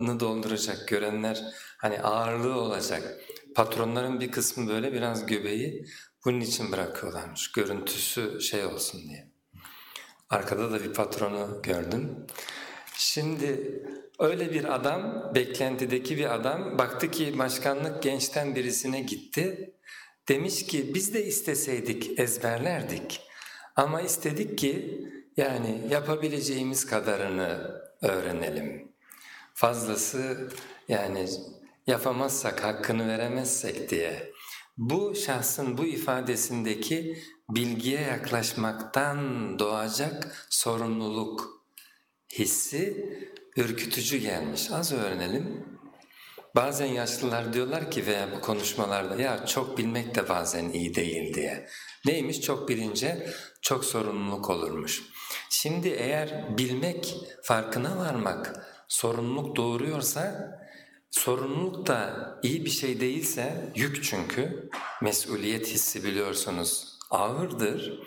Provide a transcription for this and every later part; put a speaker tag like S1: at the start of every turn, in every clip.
S1: dolduracak görenler hani ağırlığı olacak. Patronların bir kısmı böyle biraz göbeği bunun için bırakıyorlarmış. Görüntüsü şey olsun diye. Arkada da bir patronu gördüm. Şimdi öyle bir adam, beklentideki bir adam baktı ki başkanlık gençten birisine gitti. Demiş ki biz de isteseydik ezberlerdik ama istedik ki yani yapabileceğimiz kadarını öğrenelim. Fazlası yani yapamazsak, hakkını veremezsek diye. Bu şahsın bu ifadesindeki bilgiye yaklaşmaktan doğacak sorumluluk hissi ürkütücü gelmiş. Az öğrenelim. Bazen yaşlılar diyorlar ki veya bu konuşmalarda ya çok bilmek de bazen iyi değil diye. Neymiş çok bilince çok sorumluluk olurmuş. Şimdi eğer bilmek, farkına varmak sorumluluk doğuruyorsa sorumluluk da iyi bir şey değilse yük çünkü mesuliyet hissi biliyorsunuz ağırdır.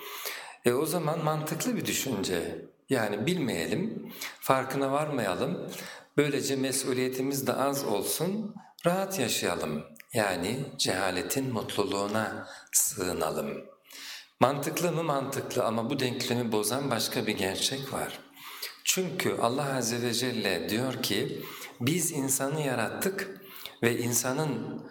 S1: E o zaman mantıklı bir düşünce yani bilmeyelim, farkına varmayalım, böylece mesuliyetimiz de az olsun, rahat yaşayalım. Yani cehaletin mutluluğuna sığınalım. Mantıklı mı mantıklı ama bu denklemi bozan başka bir gerçek var. Çünkü Allah Azze ve Celle diyor ki biz insanı yarattık ve insanın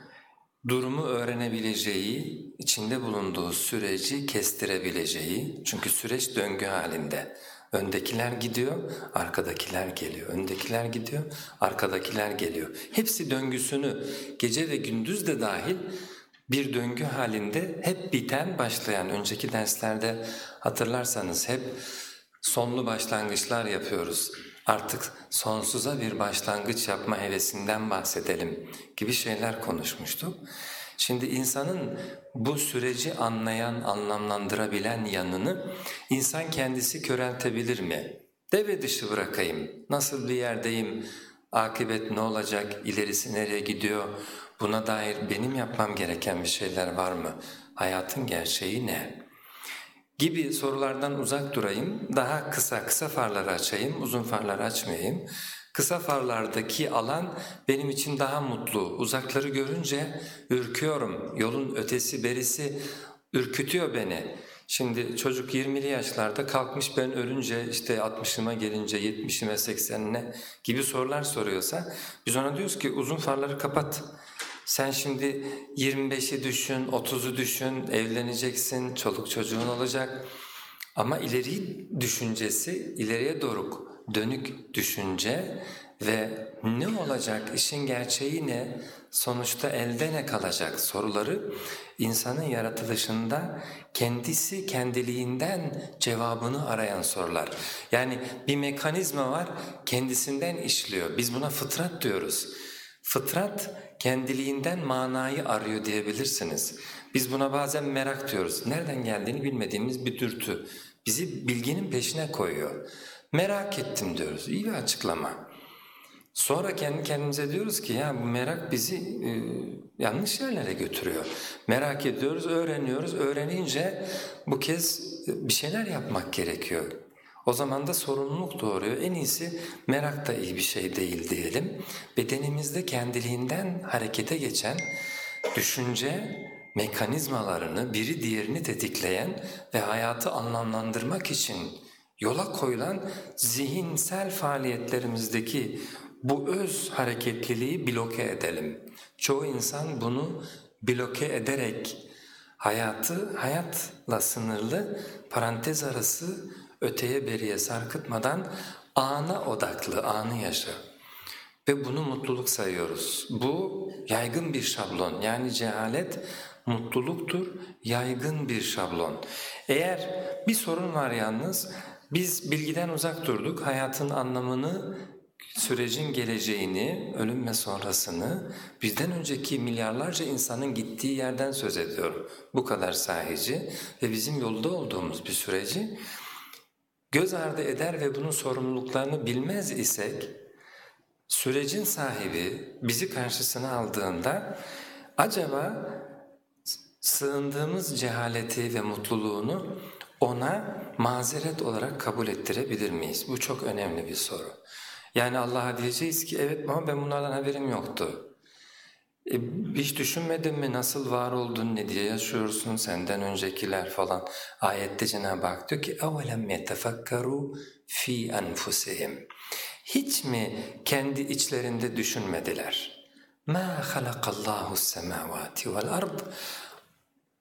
S1: durumu öğrenebileceği, içinde bulunduğu süreci kestirebileceği çünkü süreç döngü halinde. Öndekiler gidiyor, arkadakiler geliyor. Öndekiler gidiyor, arkadakiler geliyor. Hepsi döngüsünü gece ve gündüz de dahil bir döngü halinde hep biten başlayan önceki derslerde hatırlarsanız hep sonlu başlangıçlar yapıyoruz. Artık sonsuza bir başlangıç yapma hevesinden bahsedelim gibi şeyler konuşmuştuk. Şimdi insanın bu süreci anlayan, anlamlandırabilen yanını insan kendisi köreltebilir mi? Deve dışı bırakayım, nasıl bir yerdeyim, akıbet ne olacak, ilerisi nereye gidiyor, buna dair benim yapmam gereken bir şeyler var mı, hayatın gerçeği ne? Gibi sorulardan uzak durayım, daha kısa kısa farları açayım, uzun farları açmayayım. Kısa farlardaki alan benim için daha mutlu, uzakları görünce ürküyorum, yolun ötesi berisi ürkütüyor beni. Şimdi çocuk 20'li yaşlarda kalkmış ben ölünce işte 60'ıma gelince 70'ime 80'ine gibi sorular soruyorsa biz ona diyoruz ki uzun farları kapat. Sen şimdi 25'i düşün, 30'u düşün, evleneceksin, çoluk çocuğun olacak. Ama ileri düşüncesi, ileriye doğru dönük düşünce ve ne olacak, işin gerçeği ne, sonuçta elde ne kalacak soruları insanın yaratılışında kendisi kendiliğinden cevabını arayan sorular. Yani bir mekanizma var kendisinden işliyor. Biz buna fıtrat diyoruz. Fıtrat kendiliğinden manayı arıyor diyebilirsiniz. Biz buna bazen merak diyoruz. Nereden geldiğini bilmediğimiz bir dürtü. Bizi bilginin peşine koyuyor. Merak ettim diyoruz. İyi bir açıklama. Sonra kendi kendimize diyoruz ki ya bu merak bizi e, yanlış yerlere götürüyor. Merak ediyoruz, öğreniyoruz. Öğrenince bu kez bir şeyler yapmak gerekiyor. O zaman da sorumluluk doğuruyor. En iyisi merak da iyi bir şey değil diyelim. Bedenimizde kendiliğinden harekete geçen düşünce mekanizmalarını biri diğerini tetikleyen ve hayatı anlamlandırmak için yola koyulan zihinsel faaliyetlerimizdeki bu öz hareketliliği bloke edelim. Çoğu insan bunu bloke ederek hayatı hayatla sınırlı parantez arası öteye beriye sarkıtmadan ana odaklı, anı yaşa. Ve bunu mutluluk sayıyoruz. Bu yaygın bir şablon yani cehalet mutluluktur, yaygın bir şablon. Eğer bir sorun var yalnız, biz bilgiden uzak durduk, hayatın anlamını, sürecin geleceğini, ölüm ve sonrasını, bizden önceki milyarlarca insanın gittiği yerden söz ediyorum. Bu kadar sahici ve bizim yolda olduğumuz bir süreci göz ardı eder ve bunun sorumluluklarını bilmez isek, sürecin sahibi bizi karşısına aldığında acaba sığındığımız cehaleti ve mutluluğunu ona mazeret olarak kabul ettirebilir miyiz? Bu çok önemli bir soru. Yani Allah'a diyeceğiz ki evet ama ben bunlardan haberim yoktu. E, hiç düşünmedin mi nasıl var oldun, ne diye yaşıyorsun, senden öncekiler falan. Ayette Cenab-ı Hak diyor ki اَوَلَمْ يَتَفَكَّرُوا ف۪ي أَنْفُسِهِمْ Hiç mi kendi içlerinde düşünmediler? مَا خَلَقَ اللّٰهُ السَّمَاوَاتِ وَالْأَرْضِ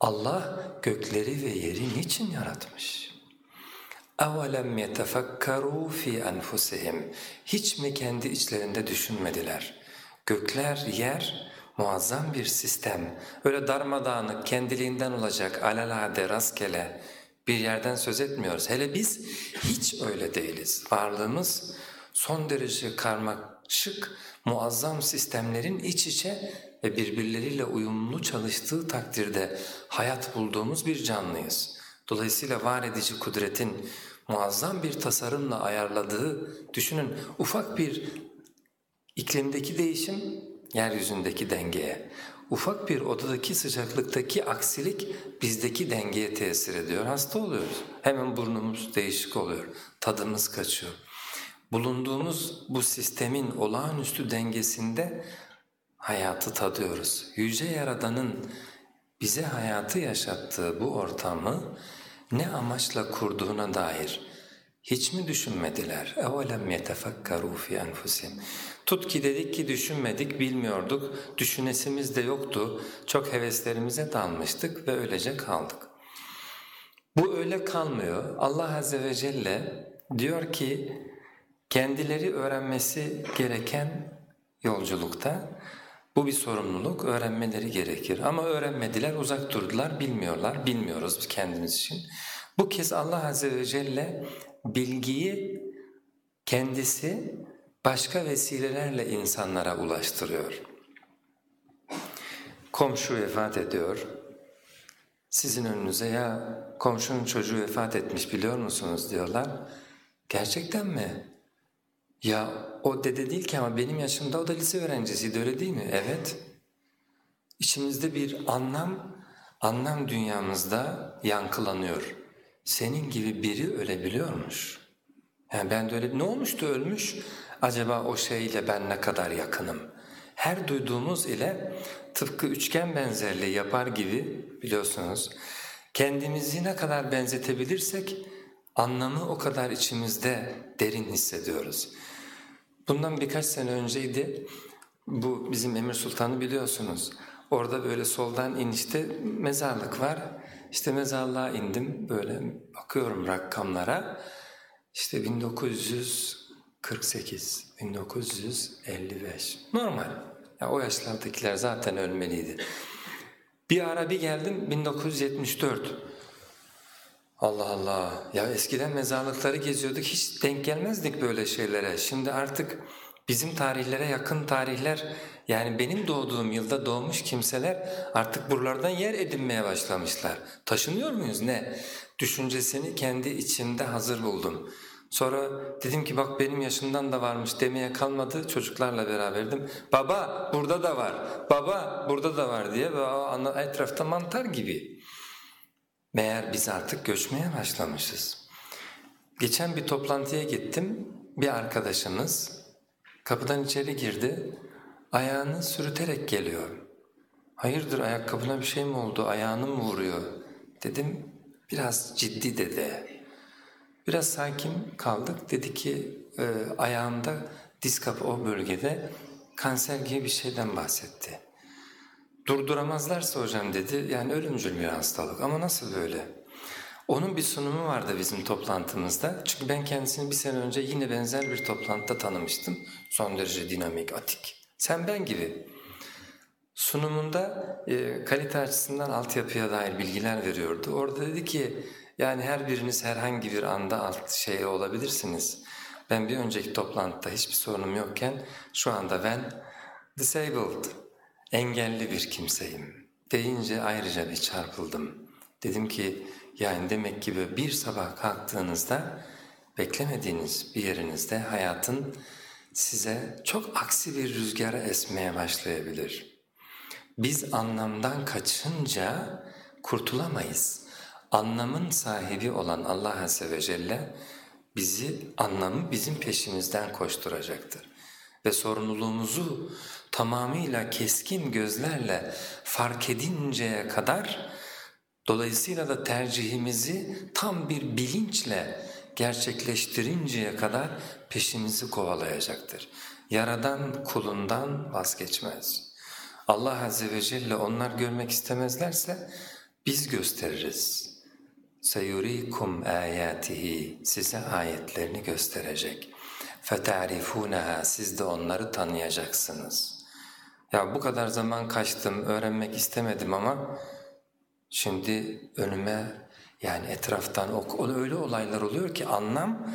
S1: Allah gökleri ve yeri niçin yaratmış? اَوَلَمْ يَتَفَكَّرُوا ف۪ي أَنْفُسِهِمْ Hiç mi kendi içlerinde düşünmediler? Gökler, yer muazzam bir sistem. Öyle darmadağınık, kendiliğinden olacak, alelade, rastgele bir yerden söz etmiyoruz. Hele biz hiç öyle değiliz. Varlığımız son derece karmaşık, muazzam sistemlerin iç içe ve birbirleriyle uyumlu çalıştığı takdirde hayat bulduğumuz bir canlıyız. Dolayısıyla var edici kudretin muazzam bir tasarımla ayarladığı, düşünün ufak bir iklimdeki değişim yeryüzündeki dengeye. Ufak bir odadaki sıcaklıktaki aksilik bizdeki dengeye tesir ediyor. Hasta oluyoruz. Hemen burnumuz değişik oluyor. Tadımız kaçıyor. Bulunduğumuz bu sistemin olağanüstü dengesinde hayatı tadıyoruz. Yüce Yaradan'ın bize hayatı yaşattığı bu ortamı ne amaçla kurduğuna dair hiç mi düşünmediler? اَوَلَمْ يَتَفَكَّرُوا فِي أَنْفُسِهِمْ Tut ki dedik ki düşünmedik, bilmiyorduk, düşünesimiz de yoktu, çok heveslerimize dalmıştık ve öylece kaldık. Bu öyle kalmıyor. Allah Azze ve Celle diyor ki kendileri öğrenmesi gereken yolculukta bu bir sorumluluk, öğrenmeleri gerekir. Ama öğrenmediler, uzak durdular, bilmiyorlar, bilmiyoruz kendimiz için. Bu kez Allah Azze ve Celle bilgiyi kendisi başka vesilelerle insanlara ulaştırıyor. Komşu vefat ediyor, sizin önünüze ya komşunun çocuğu vefat etmiş biliyor musunuz diyorlar. Gerçekten mi? Ya o dede değil ki ama benim yaşımda o da lise öğrencisiydi öyle değil mi? Evet. İçimizde bir anlam, anlam dünyamızda yankılanıyor. Senin gibi biri ölebiliyormuş. Yani ben de öyle, ne olmuştu ölmüş? Acaba o şeyle ben ne kadar yakınım? Her duyduğumuz ile tıpkı üçgen benzerliği yapar gibi biliyorsunuz kendimizi ne kadar benzetebilirsek anlamı o kadar içimizde derin hissediyoruz. Bundan birkaç sene önceydi bu bizim Emir Sultan'ı biliyorsunuz. Orada böyle soldan inişte mezarlık var. İşte mezarlığa indim böyle bakıyorum rakamlara. İşte 1900 48, 1955. Normal. Ya o yaşlardakiler zaten ölmeliydi. Bir ara bir geldim 1974. Allah Allah. Ya eskiden mezarlıkları geziyorduk hiç denk gelmezdik böyle şeylere. Şimdi artık bizim tarihlere yakın tarihler yani benim doğduğum yılda doğmuş kimseler artık buralardan yer edinmeye başlamışlar. Taşınıyor muyuz ne? Düşüncesini kendi içimde hazır buldum. Sonra dedim ki bak benim yaşımdan da varmış demeye kalmadı çocuklarla beraberdim. Baba burada da var, baba burada da var diye ve etrafta mantar gibi. Meğer biz artık göçmeye başlamışız. Geçen bir toplantıya gittim, bir arkadaşımız kapıdan içeri girdi, ayağını sürüterek geliyor. Hayırdır ayakkabına bir şey mi oldu, ayağını mı vuruyor? Dedim biraz ciddi dedi. Biraz sakin kaldık. Dedi ki e, ayağında diz kapı o bölgede kanser gibi bir şeyden bahsetti. Durduramazlarsa hocam dedi yani ölümcül bir hastalık ama nasıl böyle? Onun bir sunumu vardı bizim toplantımızda. Çünkü ben kendisini bir sene önce yine benzer bir toplantıda tanımıştım. Son derece dinamik, atik. Sen ben gibi. Sunumunda e, kalite açısından altyapıya dair bilgiler veriyordu. Orada dedi ki yani her biriniz herhangi bir anda alt şey olabilirsiniz. Ben bir önceki toplantıda hiçbir sorunum yokken şu anda ben disabled, engelli bir kimseyim deyince ayrıca bir çarpıldım. Dedim ki yani demek ki bir sabah kalktığınızda beklemediğiniz bir yerinizde hayatın size çok aksi bir rüzgara esmeye başlayabilir. Biz anlamdan kaçınca kurtulamayız anlamın sahibi olan Allah Azze ve Celle bizi anlamı bizim peşimizden koşturacaktır. Ve sorumluluğumuzu tamamıyla keskin gözlerle fark edinceye kadar dolayısıyla da tercihimizi tam bir bilinçle gerçekleştirinceye kadar peşimizi kovalayacaktır. Yaradan kulundan vazgeçmez. Allah Azze ve Celle onlar görmek istemezlerse biz gösteririz. سَيُرِيكُمْ آيَاتِهِ Size ayetlerini gösterecek. فَتَعْرِفُونَهَا Siz de onları tanıyacaksınız. Ya bu kadar zaman kaçtım, öğrenmek istemedim ama şimdi önüme yani etraftan öyle olaylar oluyor ki anlam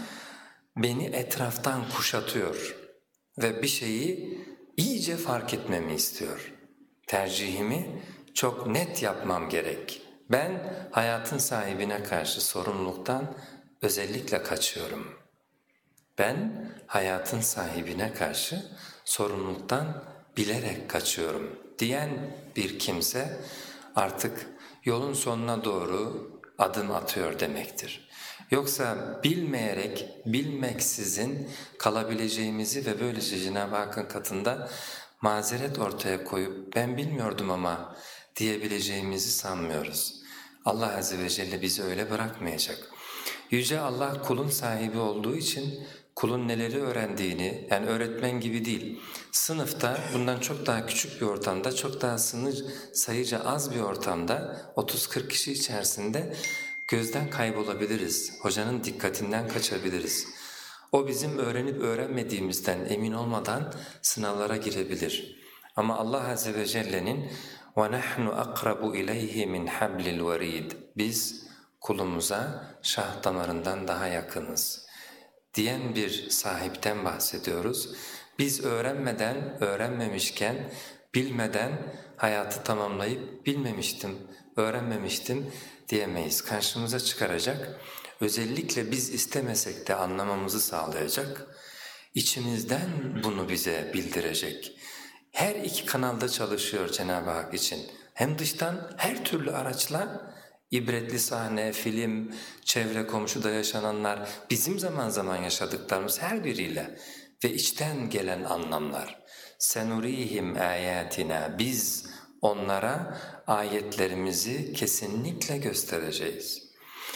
S1: beni etraftan kuşatıyor ve bir şeyi iyice fark etmemi istiyor. Tercihimi çok net yapmam gerek. Ben hayatın sahibine karşı sorumluluktan özellikle kaçıyorum. Ben hayatın sahibine karşı sorumluluktan bilerek kaçıyorum diyen bir kimse artık yolun sonuna doğru adım atıyor demektir. Yoksa bilmeyerek, bilmeksizin kalabileceğimizi ve böylece Cenab-ı Hakk'ın katında mazeret ortaya koyup ben bilmiyordum ama diyebileceğimizi sanmıyoruz. Allah Azze ve Celle bizi öyle bırakmayacak. Yüce Allah kulun sahibi olduğu için kulun neleri öğrendiğini, yani öğretmen gibi değil, sınıfta bundan çok daha küçük bir ortamda, çok daha sınır sayıca az bir ortamda, 30-40 kişi içerisinde gözden kaybolabiliriz, hocanın dikkatinden kaçabiliriz. O bizim öğrenip öğrenmediğimizden emin olmadan sınavlara girebilir. Ama Allah Azze ve Celle'nin وَنَحْنُ أَقْرَبُ اِلَيْهِ مِنْ حَبْلِ الْوَرِيدِ Biz kulumuza şah damarından daha yakınız diyen bir sahipten bahsediyoruz. Biz öğrenmeden, öğrenmemişken, bilmeden hayatı tamamlayıp bilmemiştim, öğrenmemiştim diyemeyiz. Karşımıza çıkaracak, özellikle biz istemesek de anlamamızı sağlayacak, içimizden bunu bize bildirecek. Her iki kanalda çalışıyor Cenab-ı Hak için. Hem dıştan her türlü araçla ibretli sahne, film, çevre komşuda yaşananlar, bizim zaman zaman yaşadıklarımız her biriyle ve içten gelen anlamlar. Senurihim ayatina biz onlara ayetlerimizi kesinlikle göstereceğiz.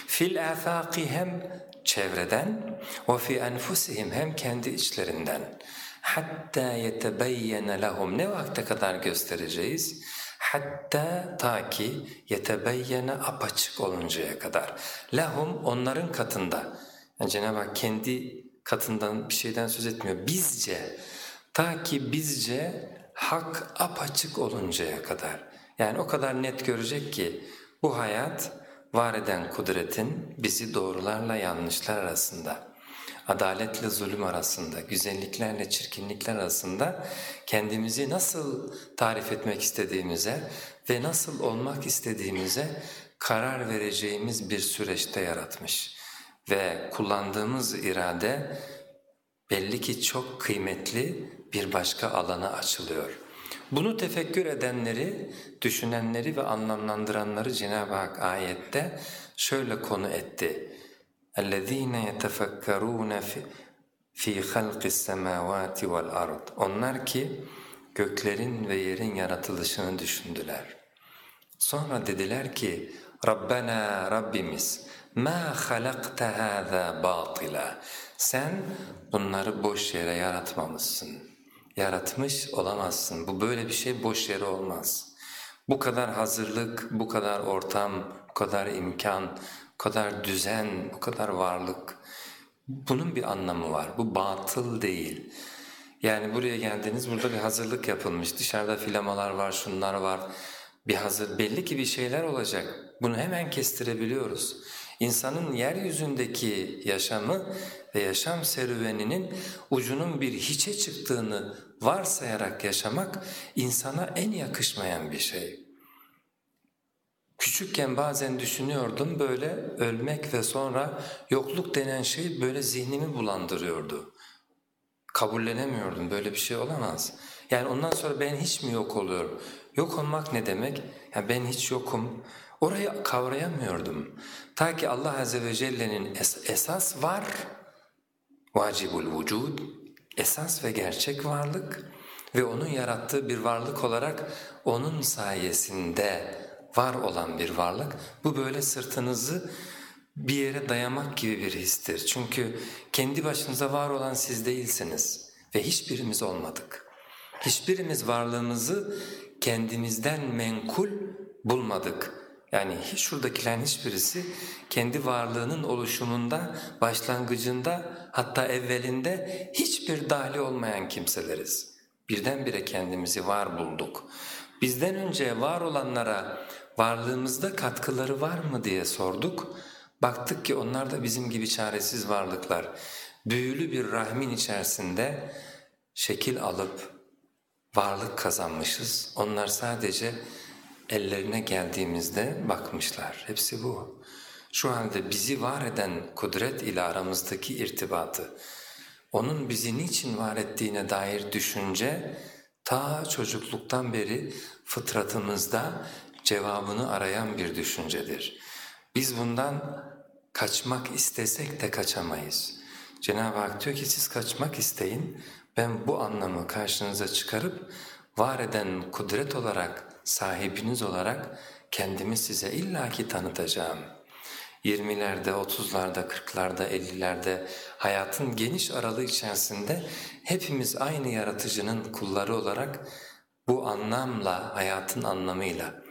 S1: Fil afaqi hem çevreden ve fi enfusihim hem kendi içlerinden. Hatta yetebeyyene lehum ne vakte kadar göstereceğiz? Hatta ta ki yetebeyyene apaçık oluncaya kadar. Lehum onların katında. Yani Cenab-ı Hak kendi katından bir şeyden söz etmiyor. Bizce, ta ki bizce hak apaçık oluncaya kadar. Yani o kadar net görecek ki bu hayat var eden kudretin bizi doğrularla yanlışlar arasında adaletle zulüm arasında, güzelliklerle çirkinlikler arasında kendimizi nasıl tarif etmek istediğimize ve nasıl olmak istediğimize karar vereceğimiz bir süreçte yaratmış. Ve kullandığımız irade belli ki çok kıymetli bir başka alana açılıyor. Bunu tefekkür edenleri, düşünenleri ve anlamlandıranları Cenab-ı Hak ayette şöyle konu etti. اَلَّذ۪ينَ يَتَفَكَّرُونَ فِي خَلْقِ السَّمَاوَاتِ وَالْأَرْضِ Onlar ki göklerin ve yerin yaratılışını düşündüler. Sonra dediler ki Rabbena Rabbimiz ma halakta hâzâ batila sen bunları boş yere yaratmamışsın. Yaratmış olamazsın. Bu böyle bir şey boş yere olmaz. Bu kadar hazırlık, bu kadar ortam, bu kadar imkan, bu kadar düzen, bu kadar varlık. Bunun bir anlamı var. Bu batıl değil. Yani buraya geldiniz, burada bir hazırlık yapılmış. Dışarıda filamalar var, şunlar var. Bir hazır, belli ki bir şeyler olacak. Bunu hemen kestirebiliyoruz. İnsanın yeryüzündeki yaşamı ve yaşam serüveninin ucunun bir hiçe çıktığını varsayarak yaşamak insana en yakışmayan bir şey. Küçükken bazen düşünüyordum böyle ölmek ve sonra yokluk denen şey böyle zihnimi bulandırıyordu. Kabullenemiyordum böyle bir şey olamaz. Yani ondan sonra ben hiç mi yok oluyorum? Yok olmak ne demek? Yani ben hiç yokum. Orayı kavrayamıyordum. Ta ki Allah Azze ve Celle'nin es esas var vacibul vücud, esas ve gerçek varlık ve onun yarattığı bir varlık olarak onun sayesinde var olan bir varlık. Bu böyle sırtınızı bir yere dayamak gibi bir histir. Çünkü kendi başınıza var olan siz değilsiniz ve hiçbirimiz olmadık. Hiçbirimiz varlığımızı kendimizden menkul bulmadık. Yani şuradakilerin hiçbirisi kendi varlığının oluşumunda, başlangıcında hatta evvelinde hiçbir dahli olmayan kimseleriz. Birdenbire kendimizi var bulduk. Bizden önce var olanlara varlığımızda katkıları var mı diye sorduk. Baktık ki onlar da bizim gibi çaresiz varlıklar. Büyülü bir rahmin içerisinde şekil alıp varlık kazanmışız. Onlar sadece ellerine geldiğimizde bakmışlar. Hepsi bu. Şu halde bizi var eden kudret ile aramızdaki irtibatı, onun bizi niçin var ettiğine dair düşünce ta çocukluktan beri fıtratımızda cevabını arayan bir düşüncedir. Biz bundan kaçmak istesek de kaçamayız. Cenab-ı Hak diyor ki siz kaçmak isteyin, ben bu anlamı karşınıza çıkarıp var eden kudret olarak, sahibiniz olarak kendimi size illaki tanıtacağım. 20'lerde, 30'larda, 40'larda, 50'lerde hayatın geniş aralığı içerisinde hepimiz aynı yaratıcının kulları olarak bu anlamla, hayatın anlamıyla,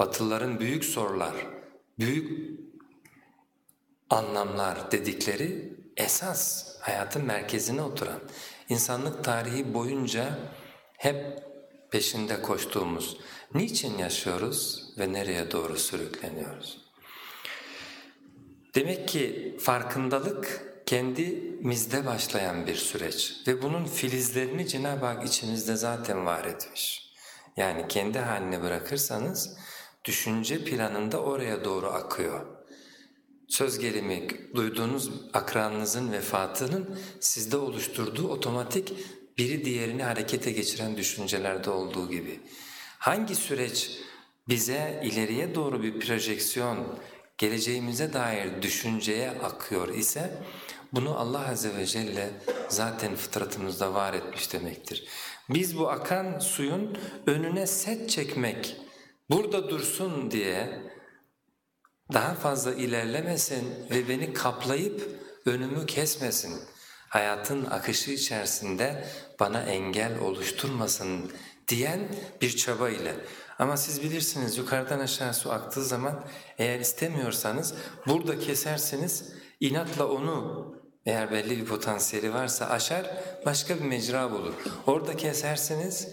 S1: Batılıların büyük sorular, büyük anlamlar dedikleri esas hayatın merkezine oturan, insanlık tarihi boyunca hep peşinde koştuğumuz, niçin yaşıyoruz ve nereye doğru sürükleniyoruz? Demek ki farkındalık kendimizde başlayan bir süreç ve bunun filizlerini Cenab-ı Hak içimizde zaten var etmiş. Yani kendi haline bırakırsanız düşünce planında oraya doğru akıyor. Söz gelimi duyduğunuz akranınızın vefatının sizde oluşturduğu otomatik biri diğerini harekete geçiren düşüncelerde olduğu gibi. Hangi süreç bize ileriye doğru bir projeksiyon, geleceğimize dair düşünceye akıyor ise bunu Allah Azze ve Celle zaten fıtratımızda var etmiş demektir. Biz bu akan suyun önüne set çekmek, burada dursun diye daha fazla ilerlemesin ve beni kaplayıp önümü kesmesin, hayatın akışı içerisinde bana engel oluşturmasın diyen bir çaba ile. Ama siz bilirsiniz yukarıdan aşağı su aktığı zaman eğer istemiyorsanız burada kesersiniz inatla onu eğer belli bir potansiyeli varsa aşar başka bir mecra bulur. Orada kesersiniz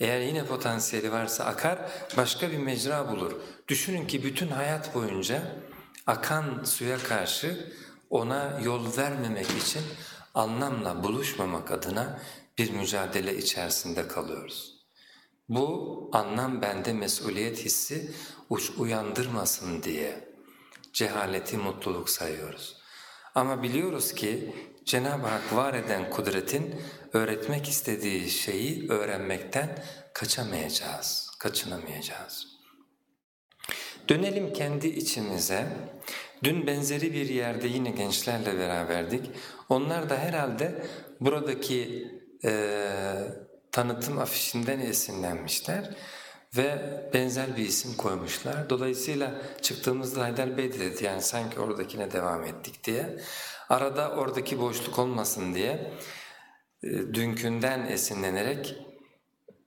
S1: eğer yine potansiyeli varsa akar başka bir mecra bulur. Düşünün ki bütün hayat boyunca akan suya karşı ona yol vermemek için anlamla buluşmamak adına bir mücadele içerisinde kalıyoruz. Bu anlam bende mesuliyet hissi uyandırmasın diye cehaleti mutluluk sayıyoruz. Ama biliyoruz ki Cenab-ı Hak var eden kudretin öğretmek istediği şeyi öğrenmekten kaçamayacağız, kaçınamayacağız. Dönelim kendi içimize. Dün benzeri bir yerde yine gençlerle beraberdik. Onlar da herhalde buradaki e, tanıtım afişinden esinlenmişler ve benzer bir isim koymuşlar. Dolayısıyla çıktığımızda Haydar Bey de dedi yani sanki oradakine devam ettik diye. Arada oradaki boşluk olmasın diye e, dünkünden esinlenerek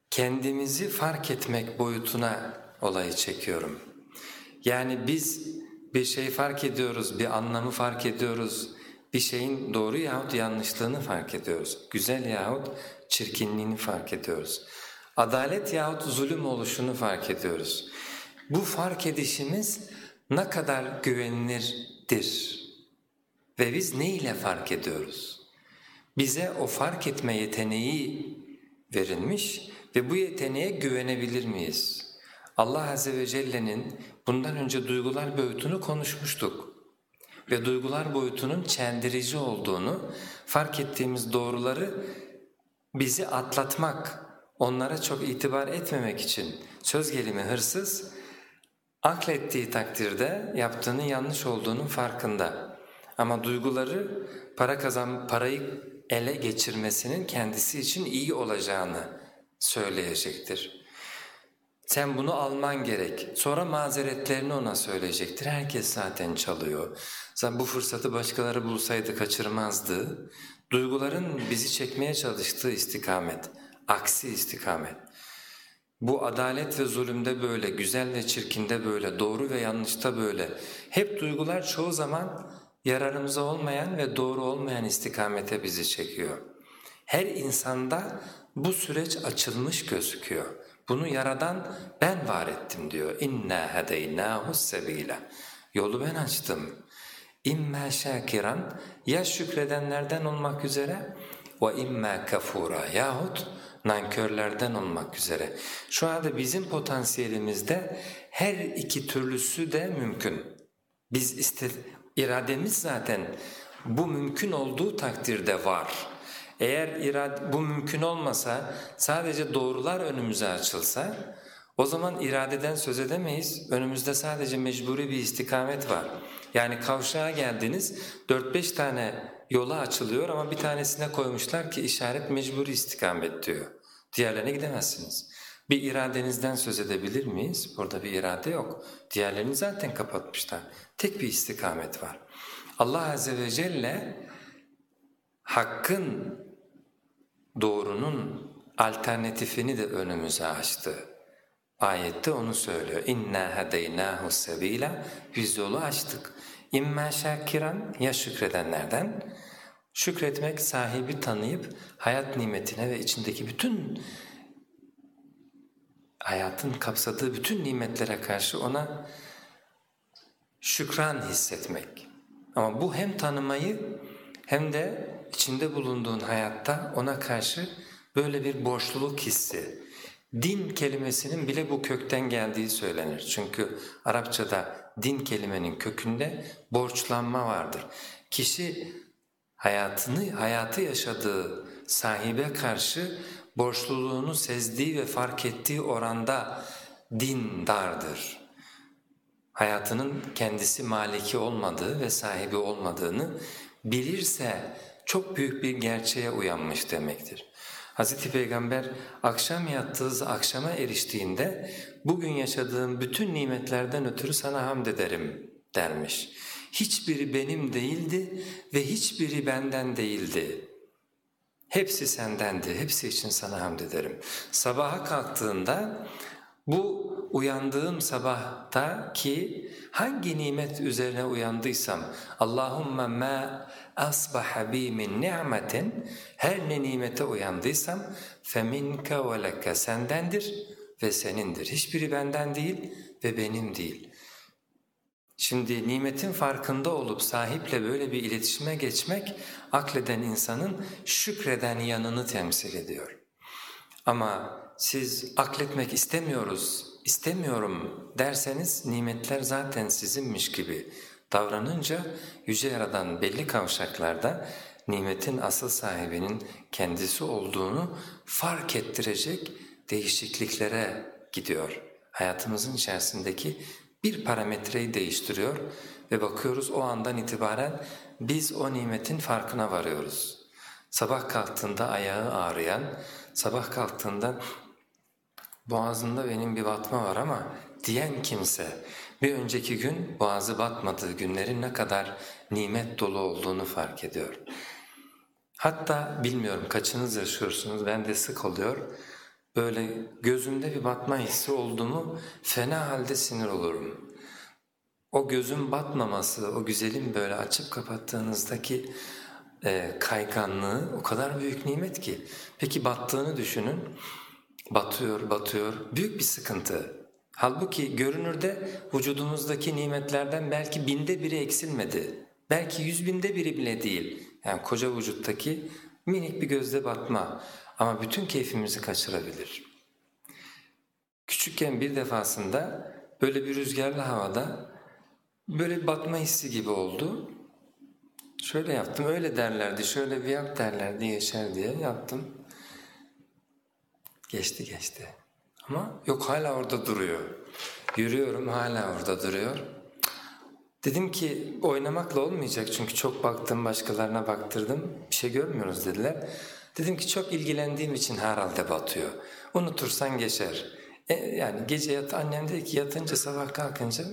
S1: kendimizi fark etmek boyutuna olayı çekiyorum. Yani biz bir şey fark ediyoruz, bir anlamı fark ediyoruz, bir şeyin doğru yahut yanlışlığını fark ediyoruz. Güzel yahut çirkinliğini fark ediyoruz. Adalet yahut zulüm oluşunu fark ediyoruz. Bu fark edişimiz ne kadar güvenilirdir ve biz ne ile fark ediyoruz? Bize o fark etme yeteneği verilmiş ve bu yeteneğe güvenebilir miyiz? Allah Azze ve Celle'nin bundan önce duygular boyutunu konuşmuştuk ve duygular boyutunun çeldirici olduğunu, fark ettiğimiz doğruları bizi atlatmak, onlara çok itibar etmemek için söz gelimi hırsız, aklettiği takdirde yaptığının yanlış olduğunun farkında. Ama duyguları para kazan parayı ele geçirmesinin kendisi için iyi olacağını söyleyecektir. Sen bunu alman gerek. Sonra mazeretlerini ona söyleyecektir. Herkes zaten çalıyor. Zaten bu fırsatı başkaları bulsaydı kaçırmazdı. Duyguların bizi çekmeye çalıştığı istikamet, aksi istikamet. Bu adalet ve zulümde böyle, güzel ve çirkinde böyle, doğru ve yanlışta böyle. Hep duygular çoğu zaman yararımıza olmayan ve doğru olmayan istikamete bizi çekiyor. Her insanda bu süreç açılmış gözüküyor. Bunu yaradan ben var ettim diyor. İnna hedeynahu sebila. Yolu ben açtım. İmma şakiran ya şükredenlerden olmak üzere ve imma kafura yahut nankörlerden olmak üzere. Şu anda bizim potansiyelimizde her iki türlüsü de mümkün. Biz iste, irademiz zaten bu mümkün olduğu takdirde var. Eğer irade, bu mümkün olmasa sadece doğrular önümüze açılsa o zaman iradeden söz edemeyiz. Önümüzde sadece mecburi bir istikamet var. Yani kavşağa geldiniz 4-5 tane yola açılıyor ama bir tanesine koymuşlar ki işaret mecburi istikamet diyor. Diğerlerine gidemezsiniz. Bir iradenizden söz edebilir miyiz? Burada bir irade yok. Diğerlerini zaten kapatmışlar. Tek bir istikamet var. Allah Azze ve Celle hakkın, doğrunun alternatifini de önümüze açtı. Ayette onu söylüyor. İnna hedeynahu sebila biz yolu açtık. İmma şakiran ya şükredenlerden şükretmek sahibi tanıyıp hayat nimetine ve içindeki bütün hayatın kapsadığı bütün nimetlere karşı ona şükran hissetmek. Ama bu hem tanımayı hem de içinde bulunduğun hayatta ona karşı böyle bir borçluluk hissi. Din kelimesinin bile bu kökten geldiği söylenir. Çünkü Arapçada din kelimenin kökünde borçlanma vardır. Kişi hayatını, hayatı yaşadığı sahibe karşı borçluluğunu sezdiği ve fark ettiği oranda dindardır hayatının kendisi maliki olmadığı ve sahibi olmadığını bilirse çok büyük bir gerçeğe uyanmış demektir. Hz. Peygamber akşam yattığı akşama eriştiğinde bugün yaşadığım bütün nimetlerden ötürü sana hamd ederim dermiş. Hiçbiri benim değildi ve hiçbiri benden değildi. Hepsi sendendi, hepsi için sana hamd ederim. Sabaha kalktığında bu uyandığım sabahta ki hangi nimet üzerine uyandıysam Allahümme ma asbaha bi min ni'metin her ne nimete uyandıysam feminke ve leke sendendir ve senindir. Hiçbiri benden değil ve benim değil. Şimdi nimetin farkında olup sahiple böyle bir iletişime geçmek akleden insanın şükreden yanını temsil ediyor. Ama siz akletmek istemiyoruz istemiyorum derseniz nimetler zaten sizinmiş gibi davranınca Yüce Yaradan belli kavşaklarda nimetin asıl sahibinin kendisi olduğunu fark ettirecek değişikliklere gidiyor. Hayatımızın içerisindeki bir parametreyi değiştiriyor ve bakıyoruz o andan itibaren biz o nimetin farkına varıyoruz. Sabah kalktığında ayağı ağrıyan, sabah kalktığında boğazında benim bir batma var ama diyen kimse bir önceki gün boğazı batmadığı günlerin ne kadar nimet dolu olduğunu fark ediyor. Hatta bilmiyorum kaçınız yaşıyorsunuz ben de sık oluyor. Böyle gözümde bir batma hissi oldu mu fena halde sinir olurum. O gözün batmaması, o güzelim böyle açıp kapattığınızdaki e, kayganlığı o kadar büyük nimet ki. Peki battığını düşünün batıyor, batıyor. Büyük bir sıkıntı. Halbuki görünürde vücudumuzdaki nimetlerden belki binde biri eksilmedi. Belki yüz binde biri bile değil. Yani koca vücuttaki minik bir gözde batma ama bütün keyfimizi kaçırabilir. Küçükken bir defasında böyle bir rüzgarlı havada böyle batma hissi gibi oldu. Şöyle yaptım, öyle derlerdi, şöyle bir yap derlerdi geçer diye yaptım. Geçti geçti. Ama yok hala orada duruyor. Yürüyorum hala orada duruyor. Dedim ki oynamakla olmayacak çünkü çok baktım başkalarına baktırdım bir şey görmüyoruz dediler. Dedim ki çok ilgilendiğim için herhalde batıyor. Unutursan geçer. E, yani gece yat annem dedi ki yatınca sabah kalkınca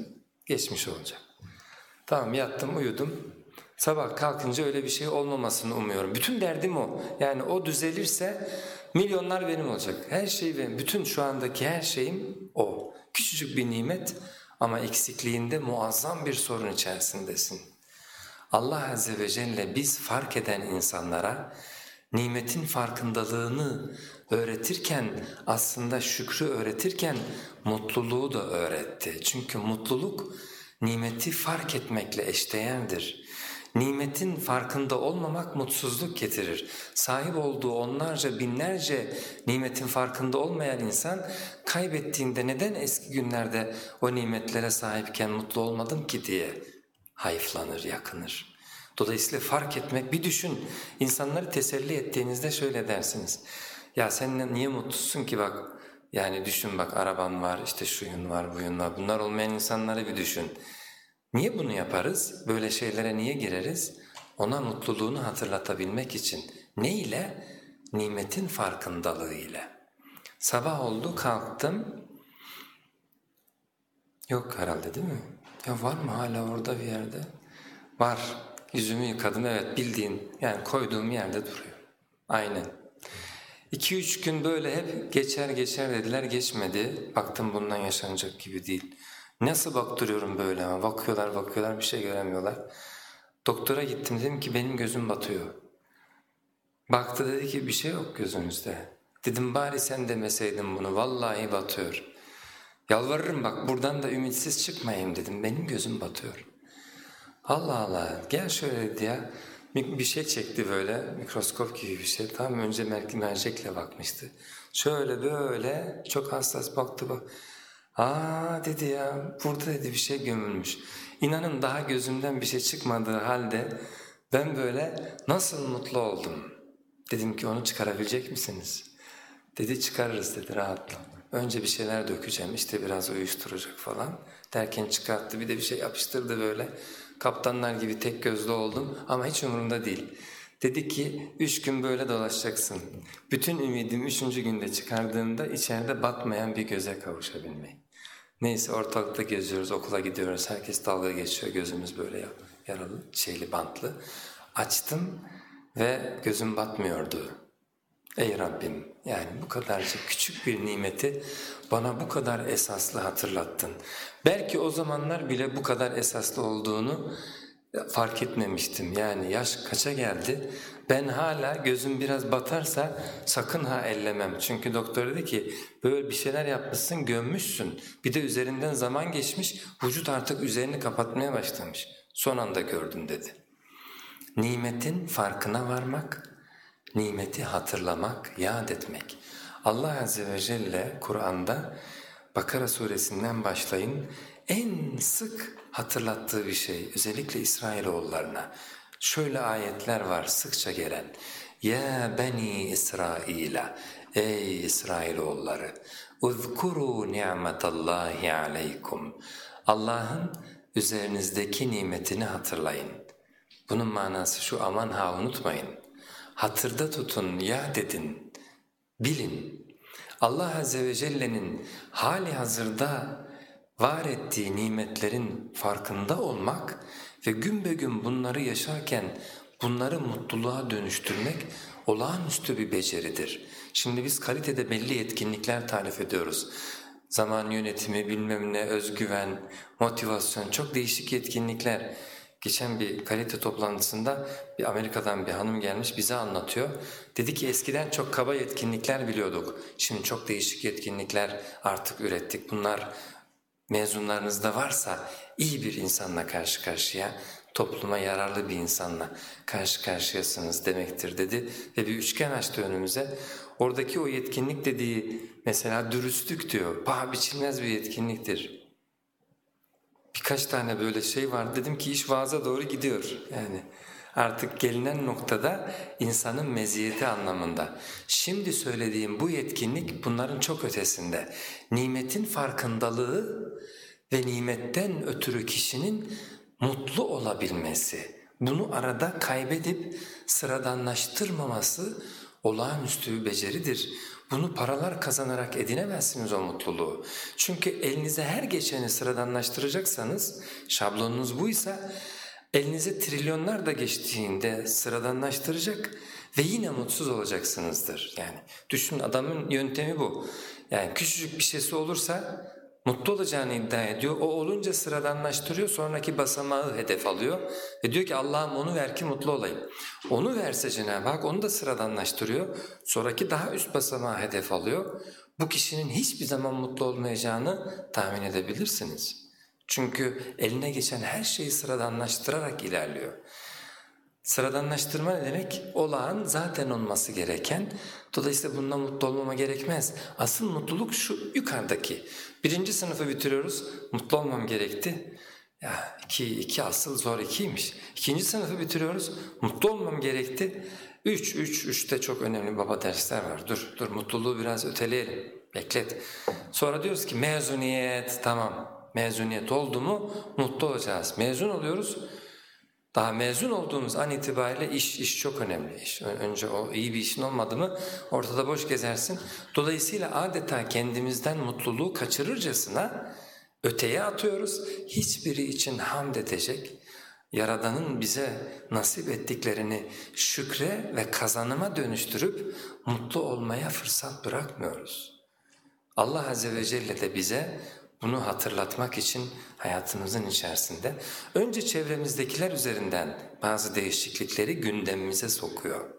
S1: geçmiş olacak. Tamam yattım uyudum. Sabah kalkınca öyle bir şey olmamasını umuyorum. Bütün derdim o. Yani o düzelirse milyonlar benim olacak. Her şey benim. Bütün şu andaki her şeyim o. Küçücük bir nimet ama eksikliğinde muazzam bir sorun içerisindesin. Allah Azze ve Celle biz fark eden insanlara nimetin farkındalığını öğretirken aslında şükrü öğretirken mutluluğu da öğretti. Çünkü mutluluk nimeti fark etmekle eşdeğerdir. Nimetin farkında olmamak mutsuzluk getirir. Sahip olduğu onlarca binlerce nimetin farkında olmayan insan kaybettiğinde neden eski günlerde o nimetlere sahipken mutlu olmadım ki diye hayıflanır, yakınır. Dolayısıyla fark etmek, bir düşün, insanları teselli ettiğinizde şöyle dersiniz. Ya sen niye mutlusun ki bak, yani düşün bak araban var, işte şuyun var, buyun var, bunlar olmayan insanları bir düşün. Niye bunu yaparız? Böyle şeylere niye gireriz? Ona mutluluğunu hatırlatabilmek için. Ne ile? Nimetin farkındalığı ile. Sabah oldu kalktım. Yok herhalde değil mi? Ya var mı hala orada bir yerde? Var. Yüzümü yıkadım evet bildiğin yani koyduğum yerde duruyor. Aynen. İki üç gün böyle hep geçer geçer dediler geçmedi. Baktım bundan yaşanacak gibi değil. Nasıl baktırıyorum böyle ama bakıyorlar bakıyorlar bir şey göremiyorlar. Doktora gittim dedim ki benim gözüm batıyor. Baktı dedi ki bir şey yok gözünüzde. Dedim bari sen demeseydin bunu vallahi batıyor. Yalvarırım bak buradan da ümitsiz çıkmayayım dedim benim gözüm batıyor. Allah Allah gel şöyle dedi ya. Bir şey çekti böyle mikroskop gibi bir şey. Tam önce mercekle bakmıştı. Şöyle böyle çok hassas baktı bak. Aa dedi ya burada dedi bir şey gömülmüş. İnanın daha gözümden bir şey çıkmadığı halde ben böyle nasıl mutlu oldum. Dedim ki onu çıkarabilecek misiniz? Dedi çıkarırız dedi rahatla. Önce bir şeyler dökeceğim işte biraz uyuşturacak falan. Derken çıkarttı bir de bir şey yapıştırdı böyle. Kaptanlar gibi tek gözlü oldum ama hiç umurumda değil. Dedi ki üç gün böyle dolaşacaksın. Bütün ümidim üçüncü günde çıkardığımda içeride batmayan bir göze kavuşabilmeyi. Neyse ortalıkta geziyoruz, okula gidiyoruz. Herkes dalga geçiyor, gözümüz böyle yaralı, şeyli, bantlı. Açtım ve gözüm batmıyordu. Ey Rabbim yani bu kadarcık küçük bir nimeti bana bu kadar esaslı hatırlattın. Belki o zamanlar bile bu kadar esaslı olduğunu fark etmemiştim. Yani yaş kaça geldi? Ben hala gözüm biraz batarsa sakın ha ellemem. Çünkü doktor dedi ki böyle bir şeyler yapmışsın gömmüşsün. Bir de üzerinden zaman geçmiş vücut artık üzerini kapatmaya başlamış. Son anda gördüm dedi. Nimetin farkına varmak, nimeti hatırlamak, yad etmek. Allah Azze ve Celle Kur'an'da Bakara suresinden başlayın en sık hatırlattığı bir şey özellikle İsrailoğullarına. Şöyle ayetler var sıkça gelen. Ya beni İsrail'e ey İsrailoğulları uzkuru ni'metallahi aleykum. Allah'ın üzerinizdeki nimetini hatırlayın. Bunun manası şu aman ha unutmayın. Hatırda tutun, yad edin, bilin. Allah Azze ve Celle'nin hali hazırda var ettiği nimetlerin farkında olmak ve gün be gün bunları yaşarken bunları mutluluğa dönüştürmek olağanüstü bir beceridir. Şimdi biz kalitede belli etkinlikler tarif ediyoruz. Zaman yönetimi, bilmem ne, özgüven, motivasyon çok değişik yetkinlikler. Geçen bir kalite toplantısında bir Amerika'dan bir hanım gelmiş bize anlatıyor. Dedi ki eskiden çok kaba yetkinlikler biliyorduk. Şimdi çok değişik yetkinlikler artık ürettik. Bunlar mezunlarınızda varsa iyi bir insanla karşı karşıya, topluma yararlı bir insanla karşı karşıyasınız demektir dedi ve bir üçgen açtı önümüze. Oradaki o yetkinlik dediği mesela dürüstlük diyor, paha biçilmez bir yetkinliktir. Birkaç tane böyle şey var dedim ki iş vaaza doğru gidiyor yani. Artık gelinen noktada insanın meziyeti anlamında. Şimdi söylediğim bu yetkinlik bunların çok ötesinde. Nimetin farkındalığı ve nimetten ötürü kişinin mutlu olabilmesi, bunu arada kaybedip sıradanlaştırmaması olağanüstü bir beceridir. Bunu paralar kazanarak edinemezsiniz o mutluluğu. Çünkü elinize her geçeni sıradanlaştıracaksanız, şablonunuz buysa, elinize trilyonlar da geçtiğinde sıradanlaştıracak ve yine mutsuz olacaksınızdır. Yani düşün adamın yöntemi bu. Yani küçücük bir şeysi olursa mutlu olacağını iddia ediyor. O olunca sıradanlaştırıyor, sonraki basamağı hedef alıyor ve diyor ki Allah'ım onu ver ki mutlu olayım. Onu verse Cenab-ı Hak onu da sıradanlaştırıyor, sonraki daha üst basamağı hedef alıyor. Bu kişinin hiçbir zaman mutlu olmayacağını tahmin edebilirsiniz. Çünkü eline geçen her şeyi sıradanlaştırarak ilerliyor. Sıradanlaştırma ne demek? Olağan zaten olması gereken, dolayısıyla bundan mutlu olmama gerekmez. Asıl mutluluk şu yukarıdaki. Birinci sınıfı bitiriyoruz, mutlu olmam gerekti. Ya iki, iki asıl zor ikiymiş. İkinci sınıfı bitiriyoruz, mutlu olmam gerekti. Üç, üç, üçte çok önemli baba dersler var. Dur, dur mutluluğu biraz öteleyelim, beklet. Sonra diyoruz ki mezuniyet, tamam. Mezuniyet oldu mu mutlu olacağız. Mezun oluyoruz, daha mezun olduğumuz an itibariyle iş, iş çok önemli. İş. Önce o iyi bir işin olmadı mı ortada boş gezersin. Dolayısıyla adeta kendimizden mutluluğu kaçırırcasına öteye atıyoruz. Hiçbiri için hamd edecek, Yaradan'ın bize nasip ettiklerini şükre ve kazanıma dönüştürüp mutlu olmaya fırsat bırakmıyoruz. Allah Azze ve Celle de bize bunu hatırlatmak için hayatımızın içerisinde önce çevremizdekiler üzerinden bazı değişiklikleri gündemimize sokuyor.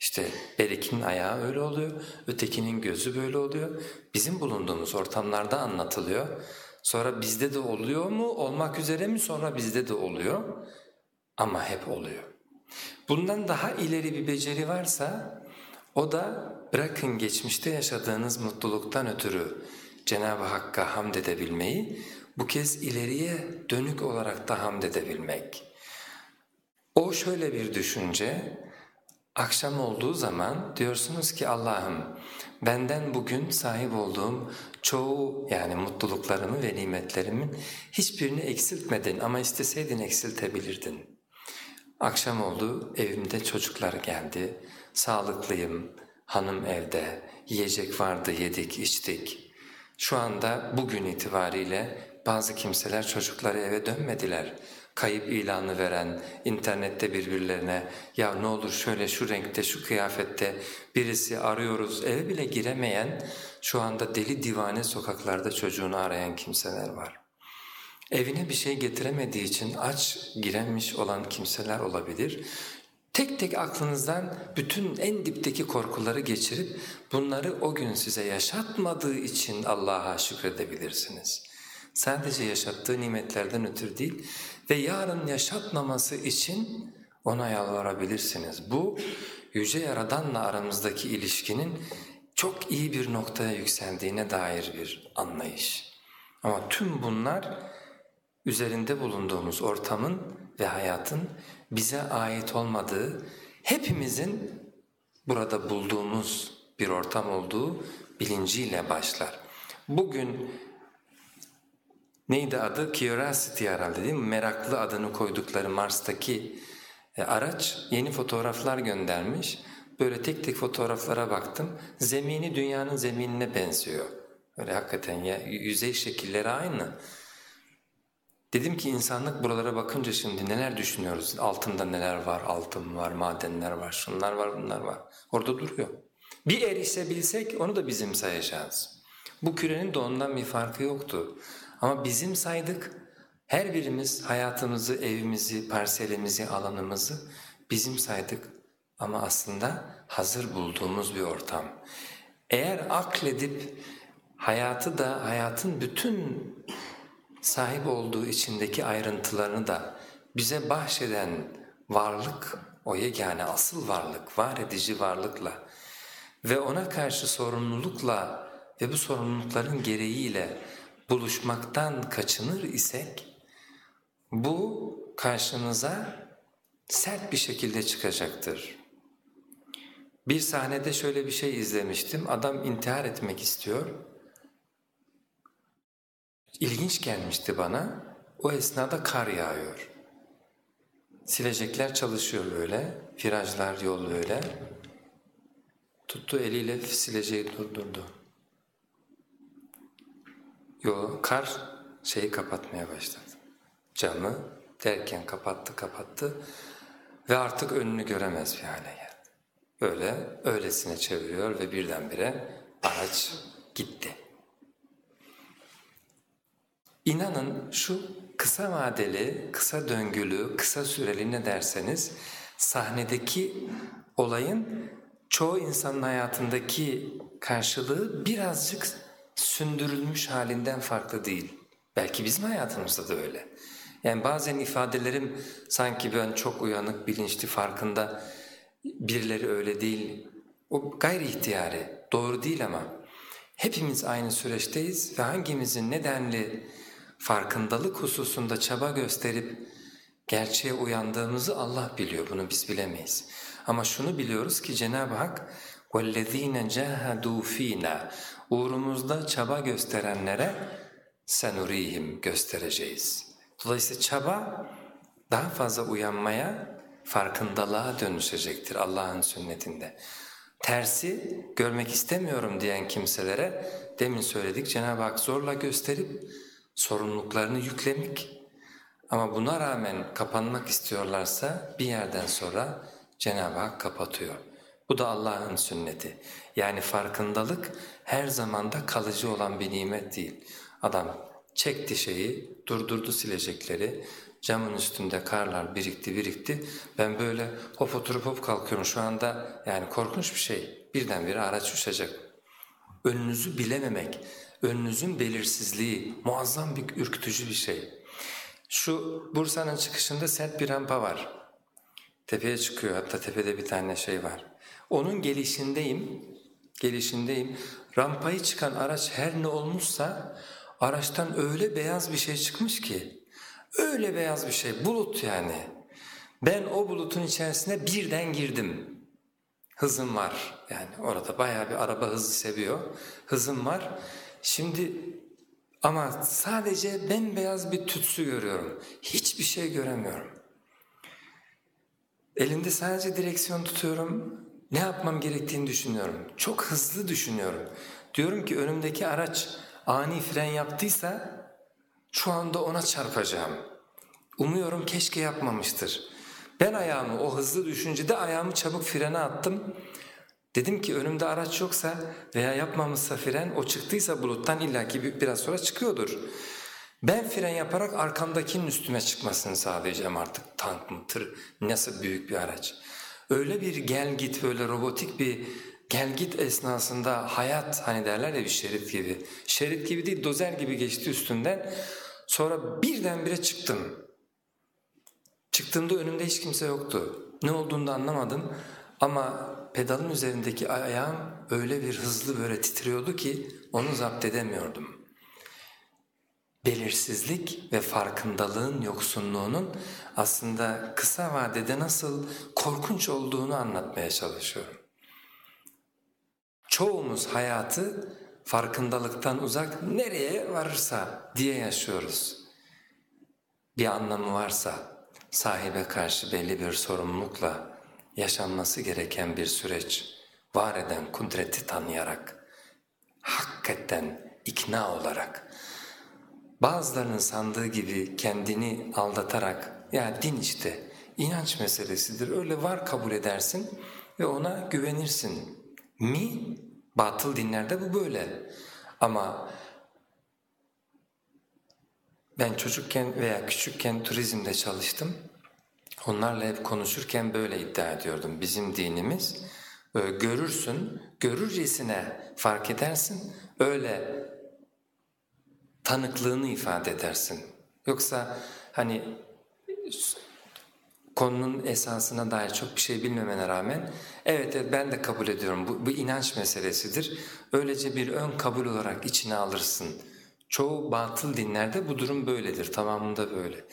S1: İşte berikinin ayağı öyle oluyor, ötekinin gözü böyle oluyor. Bizim bulunduğumuz ortamlarda anlatılıyor. Sonra bizde de oluyor mu, olmak üzere mi sonra bizde de oluyor ama hep oluyor. Bundan daha ileri bir beceri varsa o da bırakın geçmişte yaşadığınız mutluluktan ötürü Cenab-ı Hakk'a hamd edebilmeyi, bu kez ileriye dönük olarak da hamd edebilmek. O şöyle bir düşünce, akşam olduğu zaman diyorsunuz ki Allah'ım benden bugün sahip olduğum çoğu yani mutluluklarımı ve nimetlerimin hiçbirini eksiltmedin ama isteseydin eksiltebilirdin. Akşam oldu, evimde çocuklar geldi, sağlıklıyım, hanım evde, yiyecek vardı, yedik, içtik. Şu anda bugün itibariyle bazı kimseler çocukları eve dönmediler. Kayıp ilanı veren, internette birbirlerine ya ne olur şöyle şu renkte, şu kıyafette birisi arıyoruz eve bile giremeyen şu anda deli divane sokaklarda çocuğunu arayan kimseler var. Evine bir şey getiremediği için aç giremiş olan kimseler olabilir. Tek tek aklınızdan bütün en dipteki korkuları geçirip bunları o gün size yaşatmadığı için Allah'a şükredebilirsiniz. Sadece yaşattığı nimetlerden ötürü değil ve yarın yaşatmaması için ona yalvarabilirsiniz. Bu Yüce Yaradan'la aramızdaki ilişkinin çok iyi bir noktaya yükseldiğine dair bir anlayış. Ama tüm bunlar üzerinde bulunduğumuz ortamın ve hayatın bize ait olmadığı, hepimizin burada bulduğumuz bir ortam olduğu bilinciyle başlar. Bugün neydi adı? Curiosity herhalde değil mi? Meraklı adını koydukları Mars'taki e, araç yeni fotoğraflar göndermiş. Böyle tek tek fotoğraflara baktım. Zemini dünyanın zeminine benziyor. Öyle hakikaten ya yüzey şekilleri aynı. Dedim ki insanlık buralara bakınca şimdi neler düşünüyoruz? Altında neler var? Altın var, madenler var, şunlar var, bunlar var. Orada duruyor. Bir erişebilsek onu da bizim sayacağız. Bu kürenin de ondan bir farkı yoktu. Ama bizim saydık, her birimiz hayatımızı, evimizi, parselimizi, alanımızı bizim saydık. Ama aslında hazır bulduğumuz bir ortam. Eğer akledip hayatı da hayatın bütün sahip olduğu içindeki ayrıntılarını da bize bahşeden varlık, o yegane asıl varlık, var edici varlıkla ve ona karşı sorumlulukla ve bu sorumlulukların gereğiyle buluşmaktan kaçınır isek, bu karşımıza sert bir şekilde çıkacaktır. Bir sahnede şöyle bir şey izlemiştim, adam intihar etmek istiyor İlginç gelmişti bana. o esnada kar yağıyor. Silecekler çalışıyor böyle, virajlar yol böyle. Tuttu eliyle sileceği durdurdu. Yo, kar şeyi kapatmaya başladı. Camı derken kapattı kapattı ve artık önünü göremez bir hale geldi. Böyle öylesine çeviriyor ve birdenbire araç gitti. İnanın şu kısa vadeli, kısa döngülü, kısa süreli ne derseniz sahnedeki olayın çoğu insanın hayatındaki karşılığı birazcık sündürülmüş halinden farklı değil. Belki bizim hayatımızda da öyle. Yani bazen ifadelerim sanki ben çok uyanık, bilinçli, farkında, birileri öyle değil. O gayri ihtiyari, doğru değil ama hepimiz aynı süreçteyiz ve hangimizin nedenli farkındalık hususunda çaba gösterip gerçeğe uyandığımızı Allah biliyor, bunu biz bilemeyiz. Ama şunu biliyoruz ki Cenab-ı Hak وَالَّذ۪ينَ جَاهَدُوا ف۪ينَا Uğrumuzda çaba gösterenlere senurihim göstereceğiz. Dolayısıyla çaba daha fazla uyanmaya, farkındalığa dönüşecektir Allah'ın sünnetinde. Tersi görmek istemiyorum diyen kimselere demin söyledik Cenab-ı Hak zorla gösterip sorumluluklarını yüklemek ama buna rağmen kapanmak istiyorlarsa bir yerden sonra Cenab-ı Hak kapatıyor. Bu da Allah'ın sünneti. Yani farkındalık her zamanda kalıcı olan bir nimet değil. Adam çekti şeyi, durdurdu silecekleri, camın üstünde karlar birikti birikti. Ben böyle hop oturup hop kalkıyorum şu anda yani korkunç bir şey. Birdenbire araç uçacak. Önünüzü bilememek, önünüzün belirsizliği muazzam bir ürkütücü bir şey. Şu Bursa'nın çıkışında sert bir rampa var. Tepeye çıkıyor hatta tepede bir tane şey var. Onun gelişindeyim, gelişindeyim. Rampayı çıkan araç her ne olmuşsa araçtan öyle beyaz bir şey çıkmış ki, öyle beyaz bir şey, bulut yani. Ben o bulutun içerisine birden girdim. Hızım var yani orada bayağı bir araba hızı seviyor. Hızım var. Şimdi ama sadece bembeyaz bir tütsü görüyorum. Hiçbir şey göremiyorum. Elinde sadece direksiyon tutuyorum. Ne yapmam gerektiğini düşünüyorum. Çok hızlı düşünüyorum. Diyorum ki önümdeki araç ani fren yaptıysa şu anda ona çarpacağım. Umuyorum keşke yapmamıştır. Ben ayağımı o hızlı düşüncede ayağımı çabuk frene attım. Dedim ki önümde araç yoksa veya yapmamışsa fren o çıktıysa buluttan illaki biraz sonra çıkıyordur. Ben fren yaparak arkamdakinin üstüme çıkmasını sağlayacağım artık tank mı tır nasıl büyük bir araç. Öyle bir gel git böyle robotik bir gel git esnasında hayat hani derler ya bir şerit gibi. Şerit gibi değil dozer gibi geçti üstünden. Sonra birdenbire çıktım. Çıktığımda önümde hiç kimse yoktu. Ne olduğunu anlamadım. Ama pedalın üzerindeki ayağım öyle bir hızlı böyle titriyordu ki onu zapt edemiyordum. Belirsizlik ve farkındalığın yoksunluğunun aslında kısa vadede nasıl korkunç olduğunu anlatmaya çalışıyorum. Çoğumuz hayatı farkındalıktan uzak nereye varırsa diye yaşıyoruz. Bir anlamı varsa sahibe karşı belli bir sorumlulukla yaşanması gereken bir süreç var eden kudreti tanıyarak, hakikaten ikna olarak, bazılarının sandığı gibi kendini aldatarak, ya din işte, inanç meselesidir, öyle var kabul edersin ve ona güvenirsin mi? Batıl dinlerde bu böyle. Ama ben çocukken veya küçükken turizmde çalıştım. Onlarla hep konuşurken böyle iddia ediyordum. Bizim dinimiz e, görürsün, görürcesine fark edersin, öyle tanıklığını ifade edersin. Yoksa hani konunun esasına dair çok bir şey bilmemene rağmen evet, evet ben de kabul ediyorum bu, bu inanç meselesidir. Öylece bir ön kabul olarak içine alırsın. Çoğu batıl dinlerde bu durum böyledir, tamamında böyle.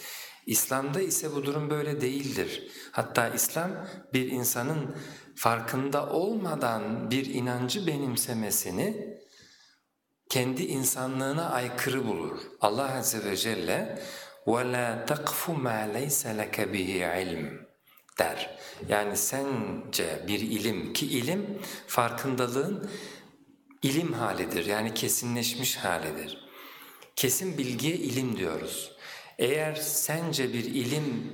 S1: İslam'da ise bu durum böyle değildir. Hatta İslam bir insanın farkında olmadan bir inancı benimsemesini kendi insanlığına aykırı bulur. Allah Azze ve Celle وَلَا تَقْفُ مَا لَيْسَ لَكَ بِهِ عِلْمٍ der. Yani sence bir ilim ki ilim farkındalığın ilim halidir yani kesinleşmiş halidir. Kesin bilgiye ilim diyoruz. Eğer sence bir ilim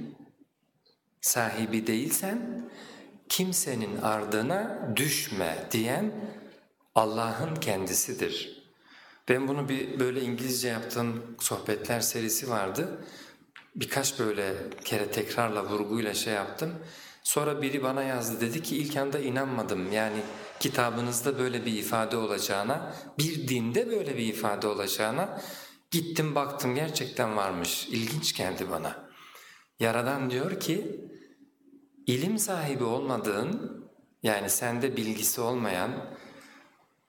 S1: sahibi değilsen kimsenin ardına düşme diyen Allah'ın kendisidir. Ben bunu bir böyle İngilizce yaptığım sohbetler serisi vardı. Birkaç böyle kere tekrarla vurguyla şey yaptım. Sonra biri bana yazdı dedi ki ilk anda inanmadım yani kitabınızda böyle bir ifade olacağına, bir dinde böyle bir ifade olacağına gittim baktım gerçekten varmış, ilginç geldi bana. Yaradan diyor ki ilim sahibi olmadığın yani sende bilgisi olmayan,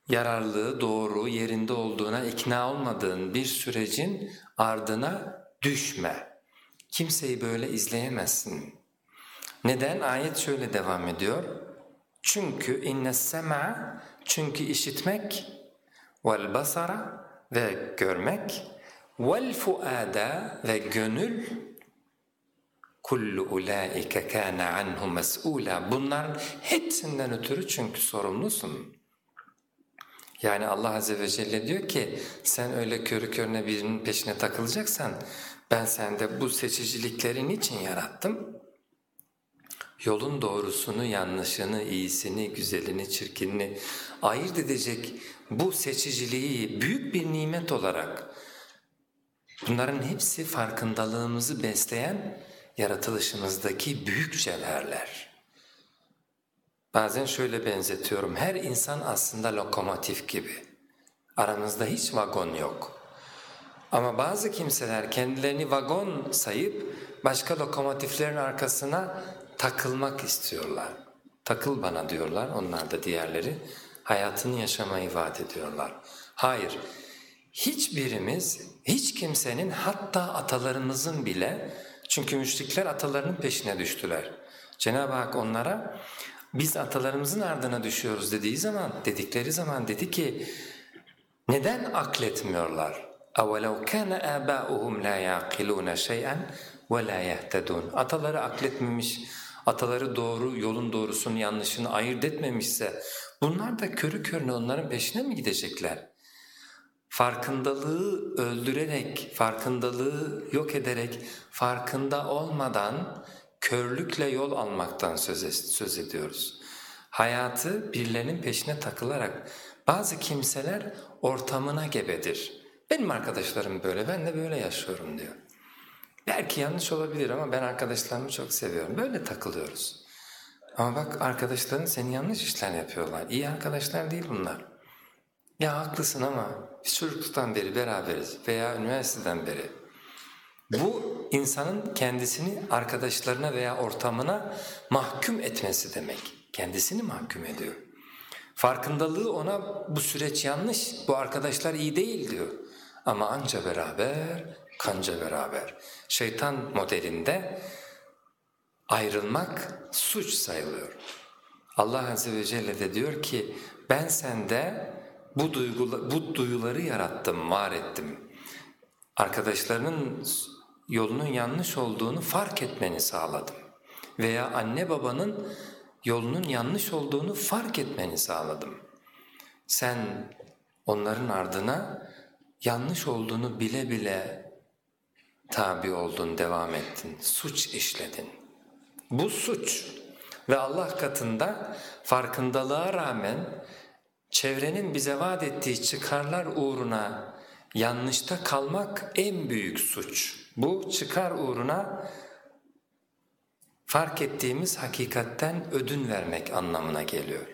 S1: yararlı, doğru, yerinde olduğuna ikna olmadığın bir sürecin ardına düşme. Kimseyi böyle izleyemezsin. Neden? Ayet şöyle devam ediyor. Çünkü inne sema çünkü işitmek vel basara ve görmek vel fuada ve gönül kullu ulaike kana anhu mes'ula bunların hepsinden ötürü çünkü sorumlusun. Yani Allah Azze ve Celle diyor ki sen öyle körü körüne birinin peşine takılacaksan ben sende bu seçiciliklerin için yarattım. Yolun doğrusunu, yanlışını, iyisini, güzelini, çirkinini ayırt edecek bu seçiciliği büyük bir nimet olarak bunların hepsi farkındalığımızı besleyen yaratılışımızdaki büyük cevherler. Bazen şöyle benzetiyorum, her insan aslında lokomotif gibi. Aramızda hiç vagon yok. Ama bazı kimseler kendilerini vagon sayıp başka lokomotiflerin arkasına takılmak istiyorlar. Takıl bana diyorlar, onlar da diğerleri Hayatını yaşamayı vaat ediyorlar. Hayır, hiçbirimiz, hiç kimsenin hatta atalarımızın bile, çünkü müşrikler atalarının peşine düştüler. Cenab-ı Hak onlara biz atalarımızın ardına düşüyoruz dediği zaman, dedikleri zaman dedi ki neden akletmiyorlar? اَوَلَوْ كَانَ آبَاؤُهُمْ لَا يَعْقِلُونَ شَيْئًا وَلَا يَهْتَدُونَ Ataları akletmemiş, ataları doğru, yolun doğrusunu yanlışını ayırt etmemişse bunlar da körü körüne onların peşine mi gidecekler? Farkındalığı öldürerek, farkındalığı yok ederek, farkında olmadan körlükle yol almaktan söz, söz ediyoruz. Hayatı birilerinin peşine takılarak bazı kimseler ortamına gebedir. Benim arkadaşlarım böyle, ben de böyle yaşıyorum diyor. Belki yanlış olabilir ama ben arkadaşlarımı çok seviyorum. Böyle takılıyoruz. Ama bak arkadaşların seni yanlış işler yapıyorlar. İyi arkadaşlar değil bunlar. Ya haklısın ama biz çocukluktan beri beraberiz veya üniversiteden beri. Bu insanın kendisini arkadaşlarına veya ortamına mahkum etmesi demek. Kendisini mahkum ediyor. Farkındalığı ona bu süreç yanlış, bu arkadaşlar iyi değil diyor. Ama anca beraber, kanca beraber. Şeytan modelinde ayrılmak suç sayılıyor. Allah Azze ve Celle de diyor ki ben sende bu, duygula, bu duyuları yarattım, var ettim. Arkadaşlarının yolunun yanlış olduğunu fark etmeni sağladım. Veya anne babanın yolunun yanlış olduğunu fark etmeni sağladım. Sen onların ardına yanlış olduğunu bile bile tabi oldun, devam ettin, suç işledin. Bu suç ve Allah katında farkındalığa rağmen çevrenin bize vaat ettiği çıkarlar uğruna yanlışta kalmak en büyük suç. Bu çıkar uğruna fark ettiğimiz hakikatten ödün vermek anlamına geliyor.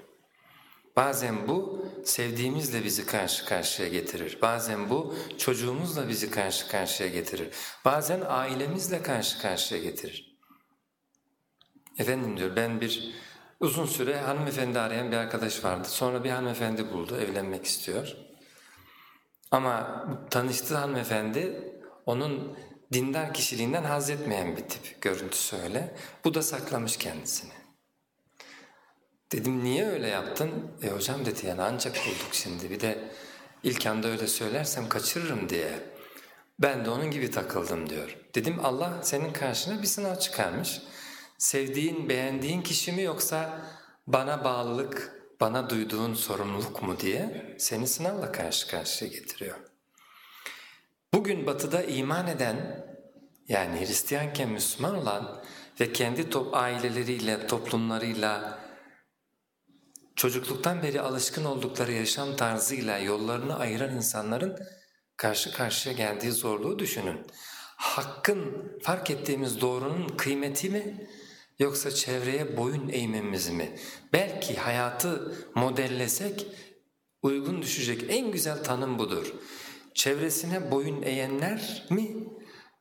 S1: Bazen bu sevdiğimizle bizi karşı karşıya getirir. Bazen bu çocuğumuzla bizi karşı karşıya getirir. Bazen ailemizle karşı karşıya getirir. Efendim diyor ben bir uzun süre hanımefendi arayan bir arkadaş vardı. Sonra bir hanımefendi buldu evlenmek istiyor. Ama tanıştığı hanımefendi onun dindar kişiliğinden haz etmeyen bir tip görüntüsü öyle. Bu da saklamış kendisini. Dedim niye öyle yaptın? E hocam dedi yani ancak bulduk şimdi bir de ilk anda öyle söylersem kaçırırım diye. Ben de onun gibi takıldım diyor. Dedim Allah senin karşına bir sınav çıkarmış. Sevdiğin, beğendiğin kişi mi yoksa bana bağlılık, bana duyduğun sorumluluk mu diye seni sınavla karşı karşıya getiriyor. Bugün batıda iman eden yani Hristiyanken Müslüman olan ve kendi top aileleriyle, toplumlarıyla çocukluktan beri alışkın oldukları yaşam tarzıyla yollarını ayıran insanların karşı karşıya geldiği zorluğu düşünün. Hakkın, fark ettiğimiz doğrunun kıymeti mi yoksa çevreye boyun eğmemiz mi? Belki hayatı modellesek uygun düşecek en güzel tanım budur. Çevresine boyun eğenler mi?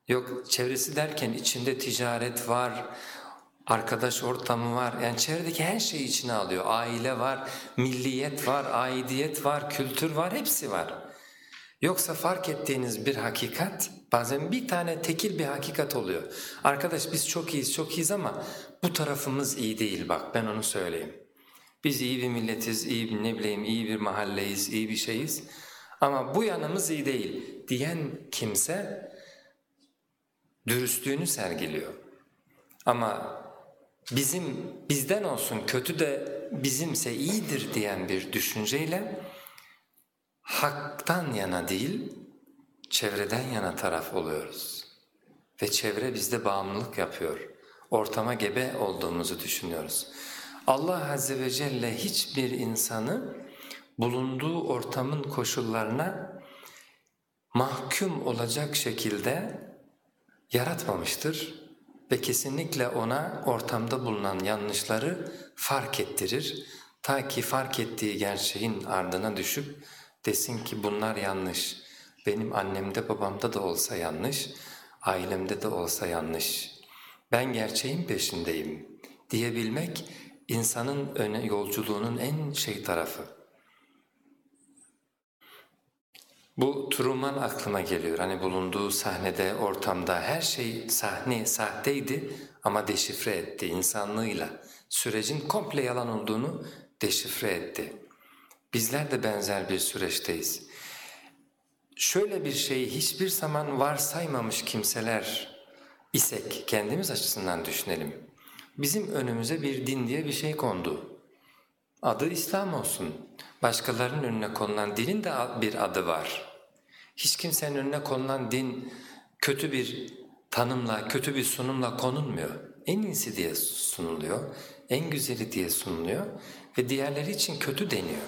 S1: Yok çevresi derken içinde ticaret var, arkadaş ortamı var. Yani çevredeki her şeyi içine alıyor. Aile var, milliyet var, aidiyet var, kültür var, hepsi var. Yoksa fark ettiğiniz bir hakikat bazen bir tane tekil bir hakikat oluyor. Arkadaş biz çok iyiyiz çok iyiyiz ama bu tarafımız iyi değil bak ben onu söyleyeyim. Biz iyi bir milletiz, iyi bir ne bileyim iyi bir mahalleyiz, iyi bir şeyiz ama bu yanımız iyi değil diyen kimse dürüstlüğünü sergiliyor. Ama bizim bizden olsun kötü de bizimse iyidir diyen bir düşünceyle haktan yana değil çevreden yana taraf oluyoruz. Ve çevre bizde bağımlılık yapıyor. Ortama gebe olduğumuzu düşünüyoruz. Allah Azze ve Celle hiçbir insanı bulunduğu ortamın koşullarına mahkum olacak şekilde yaratmamıştır ve kesinlikle ona ortamda bulunan yanlışları fark ettirir. Ta ki fark ettiği gerçeğin ardına düşüp desin ki bunlar yanlış, benim annemde babamda da olsa yanlış, ailemde de olsa yanlış, ben gerçeğin peşindeyim diyebilmek insanın öne, yolculuğunun en şey tarafı. Bu Truman aklıma geliyor. Hani bulunduğu sahnede, ortamda her şey sahne sahteydi ama deşifre etti insanlığıyla. Sürecin komple yalan olduğunu deşifre etti. Bizler de benzer bir süreçteyiz. Şöyle bir şeyi hiçbir zaman varsaymamış kimseler isek kendimiz açısından düşünelim. Bizim önümüze bir din diye bir şey kondu. Adı İslam olsun. Başkalarının önüne konulan dinin de bir adı var. Hiç kimsenin önüne konulan din kötü bir tanımla, kötü bir sunumla konulmuyor. En iyisi diye sunuluyor, en güzeli diye sunuluyor ve diğerleri için kötü deniyor.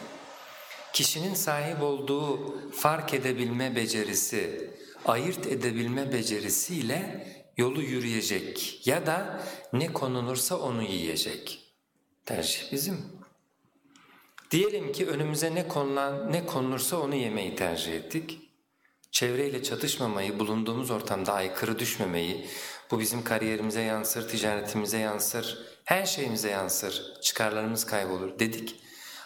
S1: Kişinin sahip olduğu fark edebilme becerisi, ayırt edebilme becerisiyle yolu yürüyecek ya da ne konulursa onu yiyecek. Tercih bizim. Diyelim ki önümüze ne konulan, ne konulursa onu yemeyi tercih ettik. Çevreyle çatışmamayı, bulunduğumuz ortamda aykırı düşmemeyi, bu bizim kariyerimize yansır, ticaretimize yansır, her şeyimize yansır, çıkarlarımız kaybolur dedik.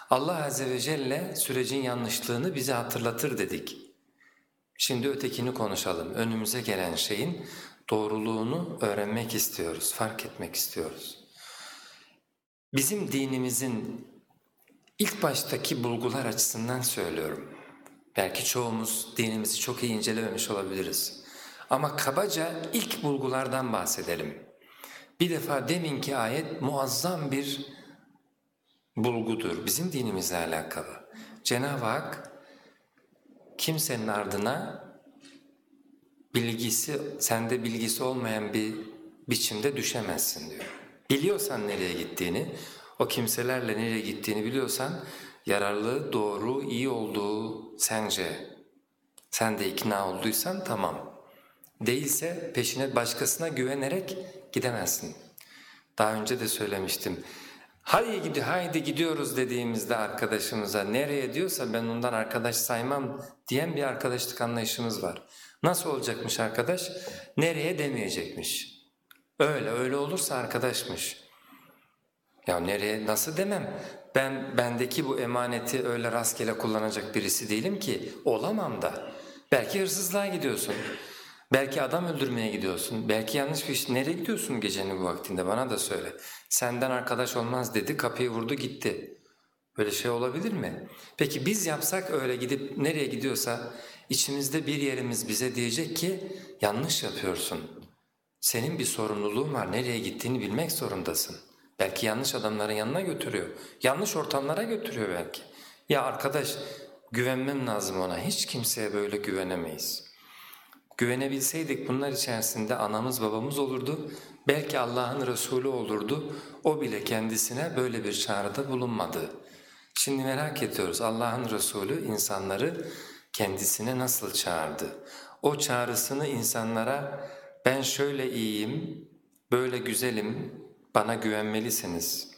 S1: Allah Azze ve Celle sürecin yanlışlığını bize hatırlatır dedik. Şimdi ötekini konuşalım. Önümüze gelen şeyin doğruluğunu öğrenmek istiyoruz, fark etmek istiyoruz. Bizim dinimizin ilk baştaki bulgular açısından söylüyorum. Belki çoğumuz dinimizi çok iyi incelememiş olabiliriz. Ama kabaca ilk bulgulardan bahsedelim. Bir defa deminki ayet muazzam bir bulgudur bizim dinimizle alakalı. Cenab-ı Hak kimsenin ardına bilgisi, sende bilgisi olmayan bir biçimde düşemezsin diyor. Biliyorsan nereye gittiğini, o kimselerle nereye gittiğini biliyorsan yararlı, doğru, iyi olduğu sence sen de ikna olduysan tamam. Değilse peşine başkasına güvenerek gidemezsin. Daha önce de söylemiştim. Haydi gidi, haydi gidiyoruz dediğimizde arkadaşımıza nereye diyorsa ben ondan arkadaş saymam diyen bir arkadaşlık anlayışımız var. Nasıl olacakmış arkadaş? Nereye demeyecekmiş. Öyle, öyle olursa arkadaşmış. Ya nereye, nasıl demem? Ben bendeki bu emaneti öyle rastgele kullanacak birisi değilim ki olamam da. Belki hırsızlığa gidiyorsun. Belki adam öldürmeye gidiyorsun. Belki yanlış bir iş. Nereye gidiyorsun gecenin bu vaktinde bana da söyle. Senden arkadaş olmaz dedi kapıyı vurdu gitti. Böyle şey olabilir mi? Peki biz yapsak öyle gidip nereye gidiyorsa içimizde bir yerimiz bize diyecek ki yanlış yapıyorsun. Senin bir sorumluluğun var, nereye gittiğini bilmek zorundasın. Belki yanlış adamların yanına götürüyor, yanlış ortamlara götürüyor belki. Ya arkadaş güvenmem lazım ona, hiç kimseye böyle güvenemeyiz. Güvenebilseydik bunlar içerisinde anamız babamız olurdu, belki Allah'ın Resulü olurdu, o bile kendisine böyle bir çağrıda bulunmadı. Şimdi merak ediyoruz Allah'ın Resulü insanları kendisine nasıl çağırdı? O çağrısını insanlara ben şöyle iyiyim, böyle güzelim, bana güvenmelisiniz.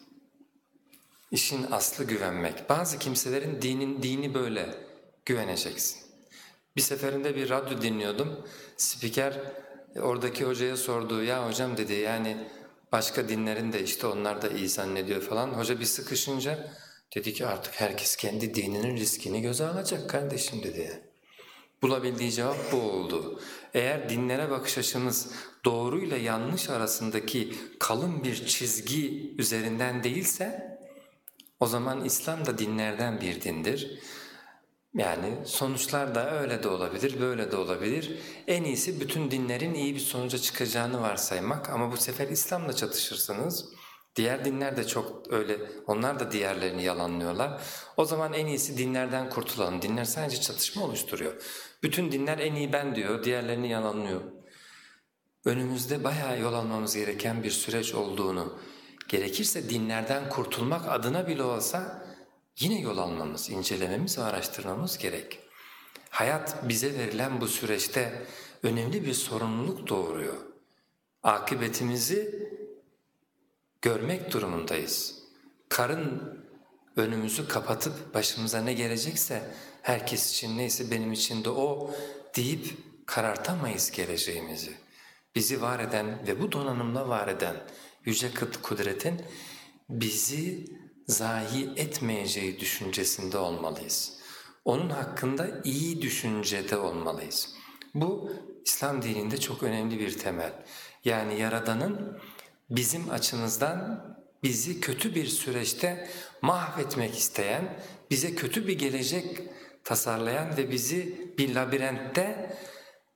S1: İşin aslı güvenmek. Bazı kimselerin dinin dini böyle güveneceksin. Bir seferinde bir radyo dinliyordum. Spiker oradaki hocaya sordu. Ya hocam dedi yani başka dinlerin de işte onlar da iyi zannediyor falan. Hoca bir sıkışınca dedi ki artık herkes kendi dininin riskini göze alacak kardeşim dedi. Bulabildiği cevap bu oldu. Eğer dinlere bakış açımız doğru ile yanlış arasındaki kalın bir çizgi üzerinden değilse o zaman İslam da dinlerden bir dindir. Yani sonuçlar da öyle de olabilir, böyle de olabilir. En iyisi bütün dinlerin iyi bir sonuca çıkacağını varsaymak ama bu sefer İslam'la çatışırsınız. Diğer dinler de çok öyle, onlar da diğerlerini yalanlıyorlar. O zaman en iyisi dinlerden kurtulalım. Dinler sadece çatışma oluşturuyor. Bütün dinler en iyi ben diyor, diğerlerini yalanlıyor. Önümüzde bayağı yol almamız gereken bir süreç olduğunu, gerekirse dinlerden kurtulmak adına bile olsa yine yol almamız, incelememiz ve araştırmamız gerek. Hayat bize verilen bu süreçte önemli bir sorumluluk doğuruyor. Akıbetimizi görmek durumundayız. Karın önümüzü kapatıp başımıza ne gelecekse herkes için neyse benim için de o deyip karartamayız geleceğimizi. Bizi var eden ve bu donanımla var eden yüce kudretin bizi zayi etmeyeceği düşüncesinde olmalıyız. Onun hakkında iyi düşüncede olmalıyız. Bu İslam dininde çok önemli bir temel. Yani Yaradan'ın bizim açımızdan bizi kötü bir süreçte mahvetmek isteyen, bize kötü bir gelecek tasarlayan ve bizi bir labirentte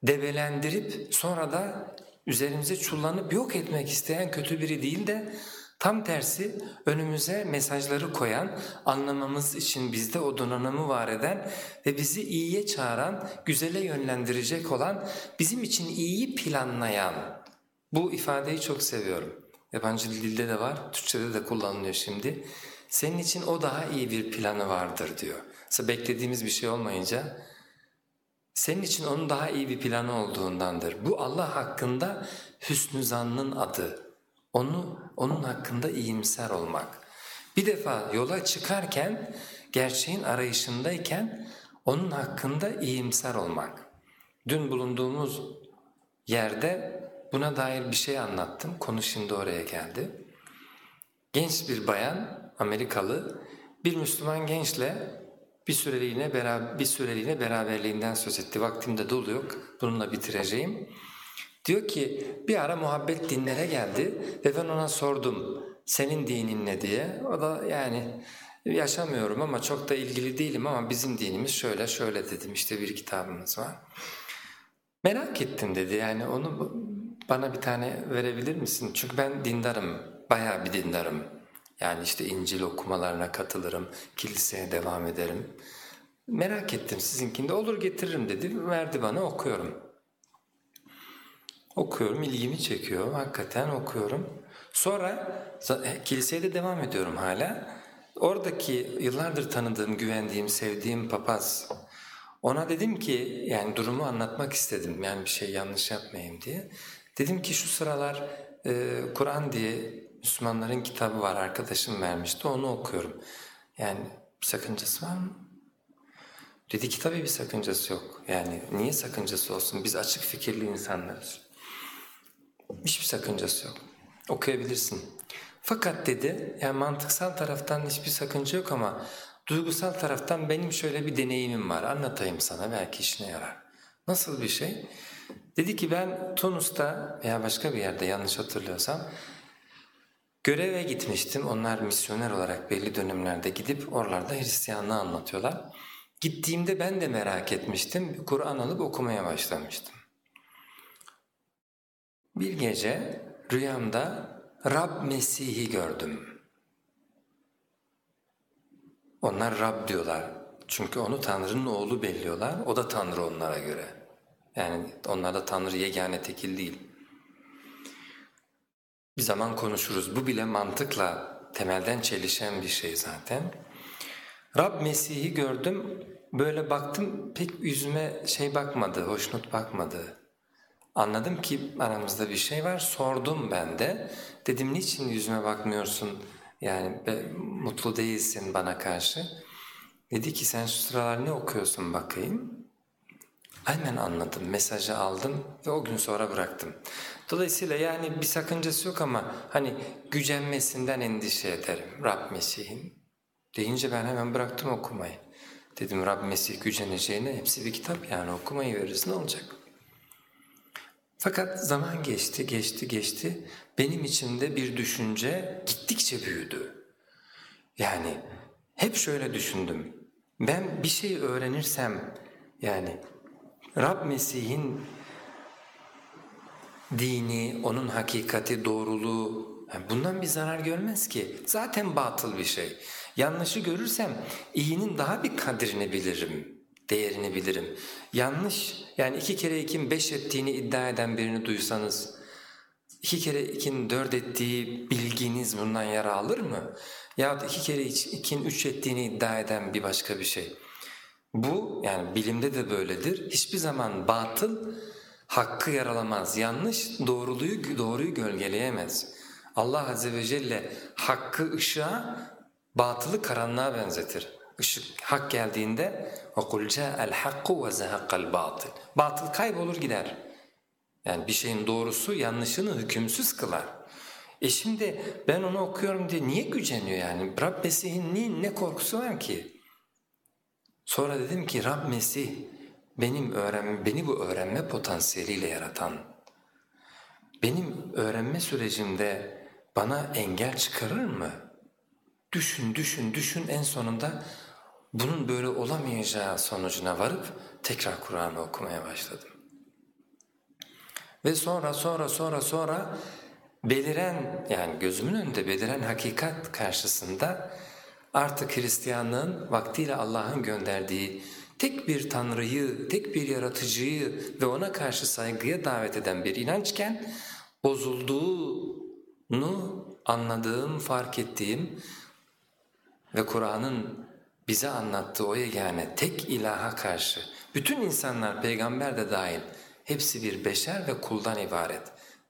S1: debelendirip sonra da üzerimize çullanıp yok etmek isteyen kötü biri değil de tam tersi önümüze mesajları koyan, anlamamız için bizde o donanımı var eden ve bizi iyiye çağıran, güzele yönlendirecek olan, bizim için iyiyi planlayan. Bu ifadeyi çok seviyorum. Yabancı dilde de var, Türkçede de kullanılıyor şimdi. Senin için o daha iyi bir planı vardır diyor. Mesela beklediğimiz bir şey olmayınca senin için onun daha iyi bir planı olduğundandır. Bu Allah hakkında hüsnü zannın adı. Onu, onun hakkında iyimser olmak. Bir defa yola çıkarken, gerçeğin arayışındayken onun hakkında iyimser olmak. Dün bulunduğumuz yerde buna dair bir şey anlattım. Konu şimdi oraya geldi. Genç bir bayan, Amerikalı, bir Müslüman gençle bir süreliğine, beraber, bir süreliğine beraberliğinden söz etti. Vaktim de doluyor, bununla bitireceğim. Diyor ki bir ara muhabbet dinlere geldi ve ben ona sordum senin dinin ne diye. O da yani yaşamıyorum ama çok da ilgili değilim ama bizim dinimiz şöyle şöyle dedim işte bir kitabımız var. Merak ettim dedi yani onu bana bir tane verebilir misin? Çünkü ben dindarım, bayağı bir dindarım. Yani işte İncil okumalarına katılırım, kiliseye devam ederim. Merak ettim sizinkinde olur getiririm dedi, verdi bana okuyorum. Okuyorum, ilgimi çekiyor, hakikaten okuyorum. Sonra e, kiliseye de devam ediyorum hala. Oradaki yıllardır tanıdığım, güvendiğim, sevdiğim papaz ona dedim ki yani durumu anlatmak istedim yani bir şey yanlış yapmayayım diye. Dedim ki şu sıralar e, Kur'an diye Müslümanların kitabı var arkadaşım vermişti onu okuyorum. Yani bir sakıncası var mı? Dedi ki tabii bir sakıncası yok. Yani niye sakıncası olsun? Biz açık fikirli insanlarız. Hiçbir sakıncası yok. Okuyabilirsin. Fakat dedi, yani mantıksal taraftan hiçbir sakınca yok ama duygusal taraftan benim şöyle bir deneyimim var. Anlatayım sana belki işine yarar. Nasıl bir şey? Dedi ki ben Tunus'ta veya başka bir yerde yanlış hatırlıyorsam göreve gitmiştim. Onlar misyoner olarak belli dönemlerde gidip oralarda Hristiyanlığı anlatıyorlar. Gittiğimde ben de merak etmiştim. Kur'an alıp okumaya başlamıştım. Bir gece rüyamda Rab Mesih'i gördüm. Onlar Rab diyorlar. Çünkü onu Tanrı'nın oğlu belliyorlar. O da Tanrı onlara göre. Yani onlar da Tanrı yegane tekil değil. Bir zaman konuşuruz. Bu bile mantıkla temelden çelişen bir şey zaten. Rab Mesih'i gördüm, böyle baktım pek yüzüme şey bakmadı, hoşnut bakmadı. Anladım ki aramızda bir şey var, sordum ben de. Dedim niçin yüzüme bakmıyorsun, yani be, mutlu değilsin bana karşı. Dedi ki sen şu sıralar ne okuyorsun bakayım. Hemen anladım, mesajı aldım ve o gün sonra bıraktım. Dolayısıyla yani bir sakıncası yok ama hani gücenmesinden endişe ederim Rab Mesih'in. Deyince ben hemen bıraktım okumayı. Dedim Rab Mesih güceneceğine hepsi bir kitap yani okumayı veririz ne olacak? Fakat zaman geçti, geçti, geçti. Benim içimde bir düşünce gittikçe büyüdü. Yani hep şöyle düşündüm. Ben bir şey öğrenirsem yani Rab Mesih'in dini, onun hakikati, doğruluğu yani bundan bir zarar görmez ki. Zaten batıl bir şey. Yanlışı görürsem iyinin daha bir kadrini bilirim, değerini bilirim. Yanlış yani iki kere ikin beş ettiğini iddia eden birini duysanız iki kere ikin dört ettiği bilginiz bundan yara alır mı? Yahut iki kere ikin üç ettiğini iddia eden bir başka bir şey. Bu yani bilimde de böyledir. Hiçbir zaman batıl hakkı yaralamaz. Yanlış doğruluğu, doğruyu gölgeleyemez. Allah Azze ve Celle hakkı ışığa, batılı karanlığa benzetir. Işık, hak geldiğinde وَقُلْ جَاءَ الْحَقُّ وَزَهَقَّ الْبَاطِلِ Batıl kaybolur gider. Yani bir şeyin doğrusu yanlışını hükümsüz kılar. E şimdi ben onu okuyorum diye niye güceniyor yani? Rab Mesih'in ne korkusu var ki? Sonra dedim ki Rab Mesih benim öğren beni bu öğrenme potansiyeliyle yaratan, benim öğrenme sürecimde bana engel çıkarır mı? Düşün, düşün, düşün en sonunda bunun böyle olamayacağı sonucuna varıp tekrar Kur'an'ı okumaya başladım. Ve sonra sonra sonra sonra beliren yani gözümün önünde beliren hakikat karşısında artık Hristiyanlığın vaktiyle Allah'ın gönderdiği tek bir Tanrı'yı, tek bir yaratıcıyı ve ona karşı saygıya davet eden bir inançken bozulduğunu anladığım, fark ettiğim ve Kur'an'ın bize anlattığı o yegane tek ilaha karşı bütün insanlar peygamber de dahil hepsi bir beşer ve kuldan ibaret.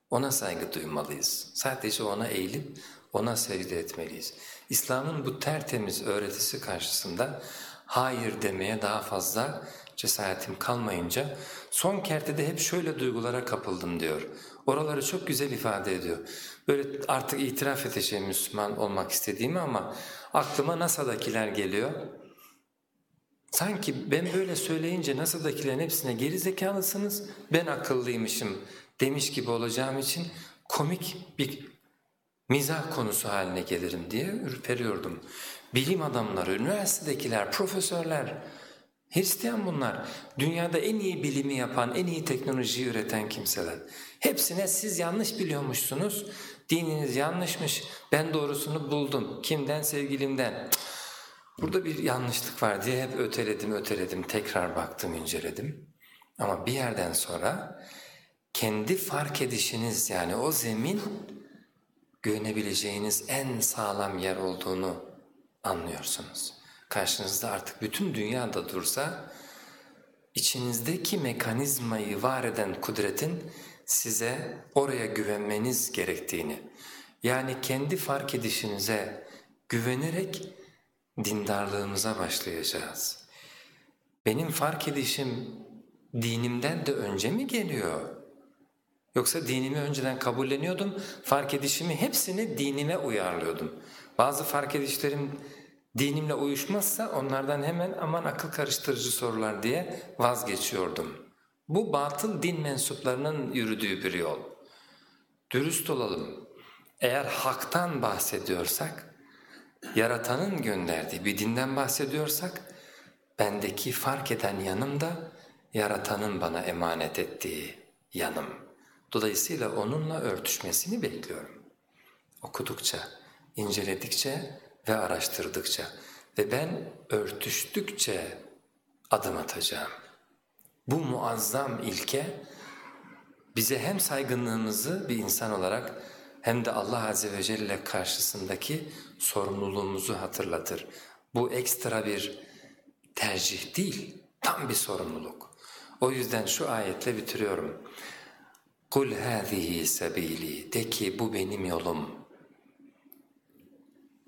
S1: Ona saygı duymalıyız. Sadece ona eğilip ona secde etmeliyiz. İslam'ın bu tertemiz öğretisi karşısında hayır demeye daha fazla cesaretim kalmayınca son kertede hep şöyle duygulara kapıldım diyor. Oraları çok güzel ifade ediyor. Böyle artık itiraf edeceğim Müslüman olmak istediğimi ama aklıma NASA'dakiler geliyor. Sanki ben böyle söyleyince NASA'dakilerin hepsine geri zekalısınız, ben akıllıymışım demiş gibi olacağım için komik bir mizah konusu haline gelirim diye ürperiyordum. Bilim adamları, üniversitedekiler, profesörler, Hristiyan bunlar. Dünyada en iyi bilimi yapan, en iyi teknolojiyi üreten kimseler. Hepsine siz yanlış biliyormuşsunuz, dininiz yanlışmış, ben doğrusunu buldum. Kimden? Sevgilimden. Burada bir yanlışlık var diye hep öteledim, öteledim, tekrar baktım, inceledim. Ama bir yerden sonra kendi fark edişiniz yani o zemin güvenebileceğiniz en sağlam yer olduğunu anlıyorsunuz. Karşınızda artık bütün dünyada dursa içinizdeki mekanizmayı var eden kudretin size oraya güvenmeniz gerektiğini yani kendi fark edişinize güvenerek dindarlığımıza başlayacağız. Benim fark edişim dinimden de önce mi geliyor? Yoksa dinimi önceden kabulleniyordum, fark edişimi hepsini dinime uyarlıyordum. Bazı fark edişlerim dinimle uyuşmazsa onlardan hemen aman akıl karıştırıcı sorular diye vazgeçiyordum. Bu batıl din mensuplarının yürüdüğü bir yol. Dürüst olalım. Eğer haktan bahsediyorsak, yaratanın gönderdiği bir dinden bahsediyorsak, bendeki fark eden yanım da yaratanın bana emanet ettiği yanım. Dolayısıyla onunla örtüşmesini bekliyorum. Okudukça, inceledikçe ve araştırdıkça ve ben örtüştükçe adım atacağım. Bu muazzam ilke bize hem saygınlığımızı bir insan olarak hem de Allah Azze ve Celle karşısındaki sorumluluğumuzu hatırlatır. Bu ekstra bir tercih değil, tam bir sorumluluk. O yüzden şu ayetle bitiriyorum. Kul hâzihi sebîlî de ki bu benim yolum.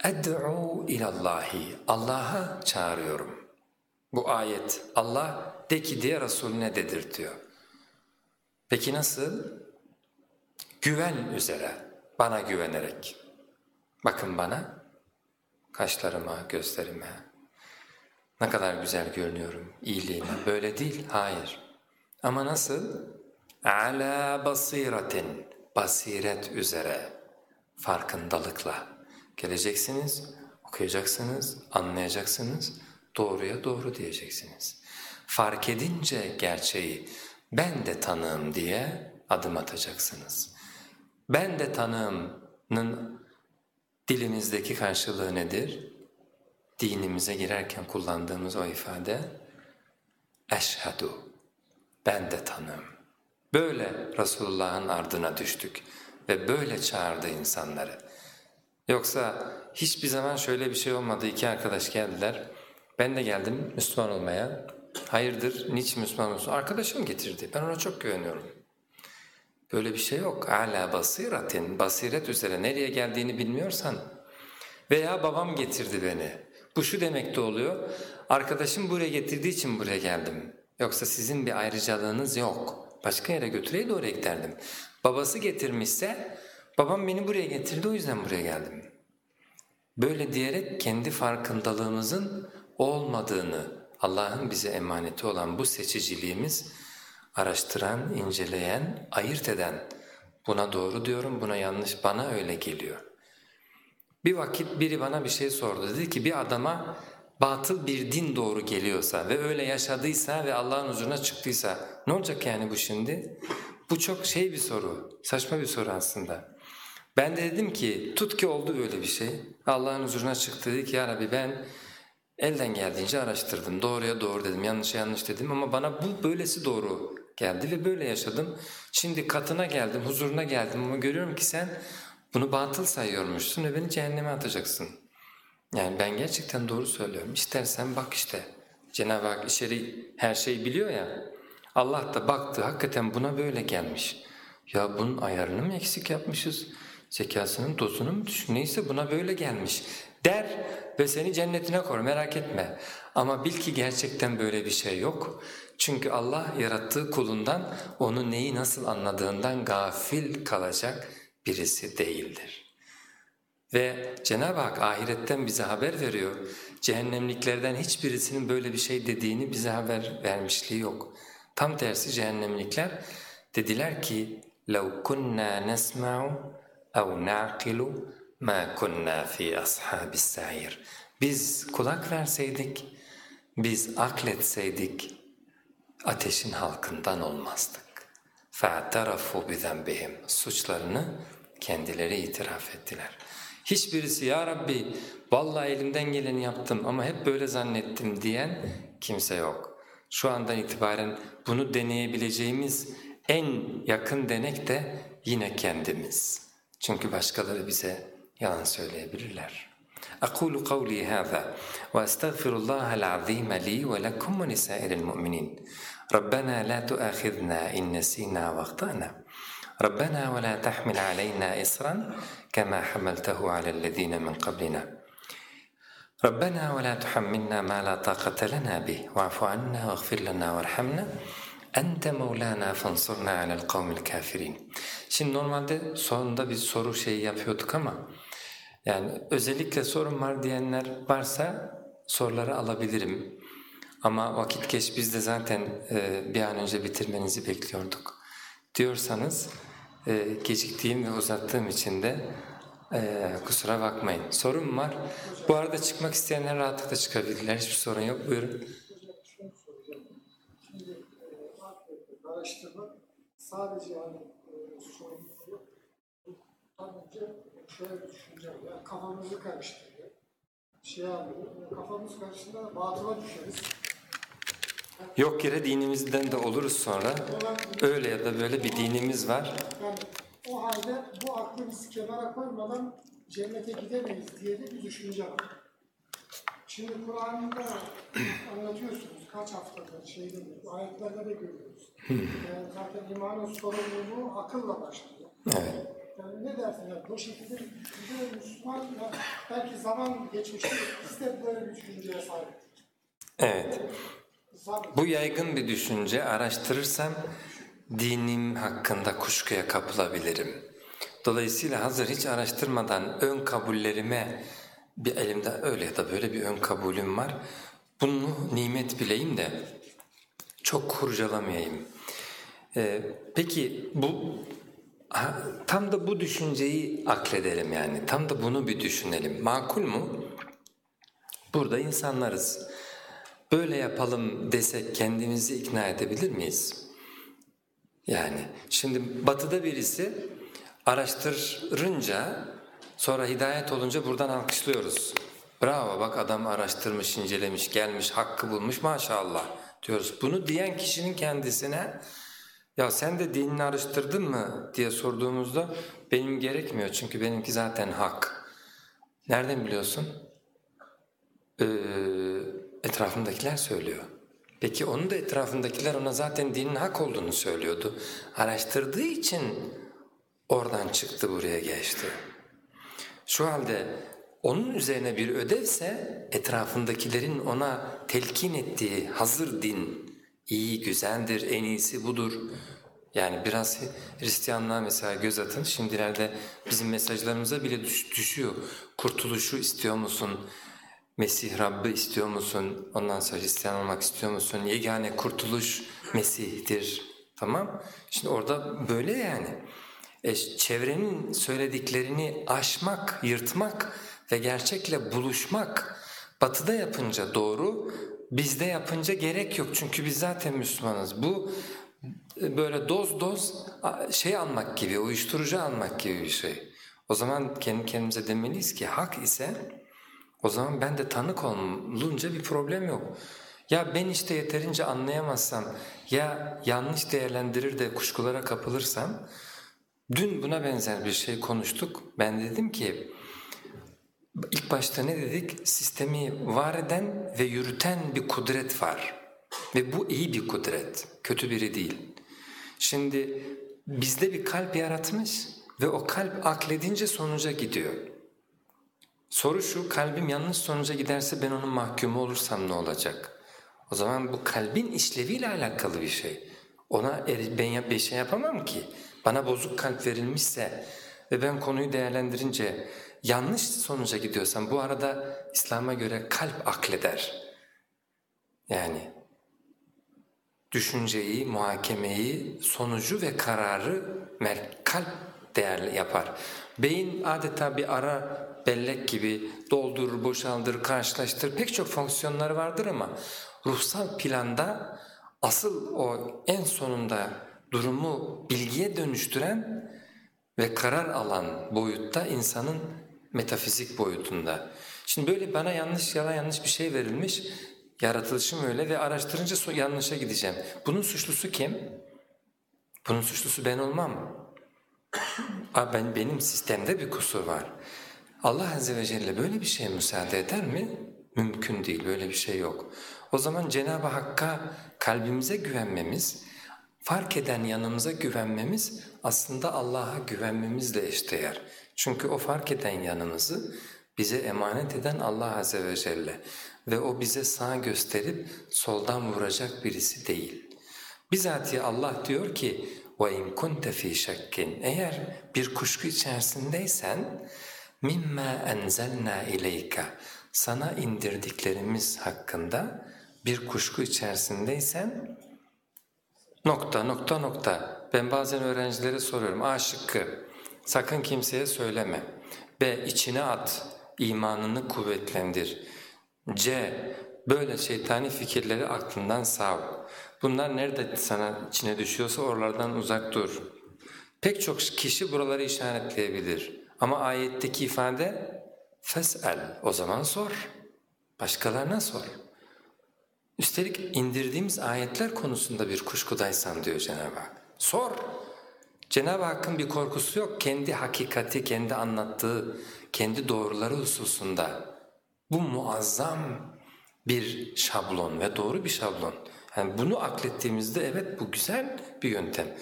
S1: Ed'u ilallahi Allah'a çağırıyorum. Bu ayet Allah de ki diye Resulüne dedirtiyor. Peki nasıl? Güven üzere, bana güvenerek. Bakın bana, kaşlarıma, gözlerime, ne kadar güzel görünüyorum, iyiliğime. Böyle değil, hayır. Ama nasıl? Ala basiretin, basiret üzere, farkındalıkla. Geleceksiniz, okuyacaksınız, anlayacaksınız, doğruya doğru diyeceksiniz. Fark edince gerçeği, ben de tanığım diye adım atacaksınız. Ben de tanığımın dilimizdeki karşılığı nedir? Dinimize girerken kullandığımız o ifade eşhedü, ben de tanığım. Böyle Resulullah'ın ardına düştük ve böyle çağırdı insanları. Yoksa hiçbir zaman şöyle bir şey olmadı. İki arkadaş geldiler. Ben de geldim Müslüman olmaya. Hayırdır, niçin Müslüman olsun? Arkadaşım getirdi. Ben ona çok güveniyorum. Böyle bir şey yok. Ala basiretin, basiret üzere nereye geldiğini bilmiyorsan veya babam getirdi beni. Bu şu demek de oluyor. Arkadaşım buraya getirdiği için buraya geldim. Yoksa sizin bir ayrıcalığınız yok. Başka yere götüreydi oraya giderdim. Babası getirmişse babam beni buraya getirdi o yüzden buraya geldim. Böyle diyerek kendi farkındalığımızın olmadığını Allah'ın bize emaneti olan bu seçiciliğimiz araştıran, inceleyen, ayırt eden buna doğru diyorum, buna yanlış, bana öyle geliyor. Bir vakit biri bana bir şey sordu. Dedi ki bir adama batıl bir din doğru geliyorsa ve öyle yaşadıysa ve Allah'ın huzuruna çıktıysa ne olacak yani bu şimdi? Bu çok şey bir soru, saçma bir soru aslında. Ben de dedim ki tut ki oldu böyle bir şey. Allah'ın huzuruna çıktı dedi ki ya Rabbi ben elden geldiğince araştırdım. Doğruya doğru dedim, yanlışa yanlış dedim ama bana bu böylesi doğru geldi ve böyle yaşadım. Şimdi katına geldim, huzuruna geldim ama görüyorum ki sen bunu batıl sayıyormuşsun ve beni cehenneme atacaksın. Yani ben gerçekten doğru söylüyorum. İstersen bak işte. Cenab-ı Hak içeri her şeyi biliyor ya. Allah da baktı hakikaten buna böyle gelmiş. Ya bunun ayarını mı eksik yapmışız? Zekasının dozunu mu düşün? Neyse buna böyle gelmiş der ve seni cennetine kor merak etme. Ama bil ki gerçekten böyle bir şey yok. Çünkü Allah yarattığı kulundan onu neyi nasıl anladığından gafil kalacak birisi değildir. Ve Cenab-ı Hak ahiretten bize haber veriyor. Cehennemliklerden hiçbirisinin böyle bir şey dediğini bize haber vermişliği yok. Tam tersi cehennemlikler dediler ki لَوْ كُنَّا نَسْمَعُ اَوْ نَعْقِلُ مَا كُنَّا فِي أَصْحَابِ السَّعِيرِ Biz kulak verseydik, biz akletseydik ateşin halkından olmazdık. فَاَعْتَرَفُوا بِذَنْبِهِمْ Suçlarını kendileri itiraf ettiler. Hiçbirisi ya Rabbi vallahi elimden geleni yaptım ama hep böyle zannettim diyen kimse yok. Şu andan itibaren bunu deneyebileceğimiz en yakın denek de yine kendimiz. Çünkü başkaları bize yalan söyleyebilirler. أقول قولي هذا وأستغفر الله العظيم لي ولكم ولسائر المؤمنين ربنا لا تؤاخذنا إن نسينا واخطأنا ربنا ولا تحمل علينا إصرا كما حملته على الذين من قبلنا ربنا ولا تحملنا ما لا طاقة لنا به واعف عنا واغفر لنا وارحمنا Ente Mevlana fansurna alel kavmil kafirin. Şimdi normalde sonunda bir soru şeyi yapıyorduk ama yani özellikle sorun var diyenler varsa soruları alabilirim. Ama vakit geç biz de zaten e, bir an önce bitirmenizi bekliyorduk. Diyorsanız e, geciktiğim ve uzattığım için de ee, kusura bakmayın. Sorun var. Bu arada çıkmak isteyenler rahatlıkla çıkabilirler. Hiçbir sorun yok. Buyurun.
S2: Araştırma sadece hani sorumluluğu önce şöyle düşüneceğim. Yani kafamızı karıştırıyor. Şey. Kafamız karıştığında batıla düşeriz.
S1: Yok yere dinimizden de oluruz sonra. Öyle ya da böyle bir dinimiz var.
S2: O halde bu aklı biz kenara koymadan cennete gidemeyiz diye de bir düşünce var. Şimdi Kur'an'da anlatıyorsunuz kaç haftadır şeyde ayetlerde de görüyoruz. yani zaten imanın sorumluluğu akılla başlıyor.
S1: Evet.
S2: Yani ne dersin ya bu şekilde bir Müslüman ya belki zaman geçmişte biz de böyle bir düşünceye sahiptik.
S1: Evet. Bu yaygın bir düşünce. Araştırırsam dinim hakkında kuşkuya kapılabilirim. Dolayısıyla hazır hiç araştırmadan ön kabullerime bir elimde öyle ya da böyle bir ön kabulüm var. Bunu nimet bileyim de çok kurcalamayayım. Ee, peki bu tam da bu düşünceyi akledelim yani. Tam da bunu bir düşünelim. Makul mu? Burada insanlarız. Böyle yapalım desek kendimizi ikna edebilir miyiz? Yani şimdi batıda birisi araştırınca sonra hidayet olunca buradan alkışlıyoruz. Bravo bak adam araştırmış, incelemiş, gelmiş, hakkı bulmuş maşallah diyoruz. Bunu diyen kişinin kendisine ya sen de dinini araştırdın mı diye sorduğumuzda benim gerekmiyor çünkü benimki zaten hak. Nereden biliyorsun? Ee, etrafındakiler söylüyor. Peki onun da etrafındakiler ona zaten dinin hak olduğunu söylüyordu. Araştırdığı için oradan çıktı buraya geçti. Şu halde onun üzerine bir ödevse etrafındakilerin ona telkin ettiği hazır din, iyi, güzeldir, en iyisi budur. Yani biraz Hristiyanlığa mesela göz atın, şimdilerde bizim mesajlarımıza bile düş, düşüyor. Kurtuluşu istiyor musun? Mesih Rabb'i istiyor musun? Ondan sonra Hristiyan olmak istiyor musun? Yegane kurtuluş Mesih'tir. Tamam? Şimdi orada böyle yani. E, çevrenin söylediklerini aşmak, yırtmak ve gerçekle buluşmak batıda yapınca doğru, bizde yapınca gerek yok. Çünkü biz zaten Müslümanız. Bu böyle doz doz şey almak gibi, uyuşturucu almak gibi bir şey. O zaman kendi kendimize demeliyiz ki hak ise o zaman ben de tanık olunca bir problem yok. Ya ben işte yeterince anlayamazsam, ya yanlış değerlendirir de kuşkulara kapılırsam, dün buna benzer bir şey konuştuk. Ben dedim ki, ilk başta ne dedik? Sistemi var eden ve yürüten bir kudret var. Ve bu iyi bir kudret, kötü biri değil. Şimdi bizde bir kalp yaratmış ve o kalp akledince sonuca gidiyor. Soru şu, kalbim yanlış sonuca giderse ben onun mahkumu olursam ne olacak? O zaman bu kalbin işleviyle alakalı bir şey. Ona ben bir şey yapamam ki. Bana bozuk kalp verilmişse ve ben konuyu değerlendirince yanlış sonuca gidiyorsam bu arada İslam'a göre kalp akleder. Yani düşünceyi, muhakemeyi, sonucu ve kararı kalp değerli yapar. Beyin adeta bir ara bellek gibi doldurur, boşaldır, karşılaştır pek çok fonksiyonları vardır ama ruhsal planda asıl o en sonunda durumu bilgiye dönüştüren ve karar alan boyutta insanın metafizik boyutunda. Şimdi böyle bana yanlış yalan yanlış bir şey verilmiş, yaratılışım öyle ve araştırınca yanlışa gideceğim. Bunun suçlusu kim? Bunun suçlusu ben olmam. ben benim sistemde bir kusur var. Allah Azze ve Celle böyle bir şeye müsaade eder mi? Mümkün değil, böyle bir şey yok. O zaman Cenab-ı Hakk'a kalbimize güvenmemiz, fark eden yanımıza güvenmemiz aslında Allah'a güvenmemizle eşdeğer. Çünkü o fark eden yanımızı bize emanet eden Allah Azze ve Celle ve o bize sağ gösterip soldan vuracak birisi değil. Bizatihi Allah diyor ki وَاِنْ كُنْتَ ف۪ي شَكِّنْ Eğer bir kuşku içerisindeysen mimma enzelna ileyka. Sana indirdiklerimiz hakkında bir kuşku içerisindeysen nokta nokta nokta. Ben bazen öğrencilere soruyorum A şıkkı sakın kimseye söyleme. B içine at imanını kuvvetlendir. C böyle şeytani fikirleri aklından sav. Bunlar nerede sana içine düşüyorsa oralardan uzak dur. Pek çok kişi buraları işaretleyebilir. Ama ayetteki ifade fes'el o zaman sor. Başkalarına sor. Üstelik indirdiğimiz ayetler konusunda bir kuşkudaysan diyor Cenab-ı Hak. Sor. Cenab-ı Hakk'ın bir korkusu yok. Kendi hakikati, kendi anlattığı, kendi doğruları hususunda. Bu muazzam bir şablon ve doğru bir şablon. Yani bunu aklettiğimizde evet bu güzel bir yöntem.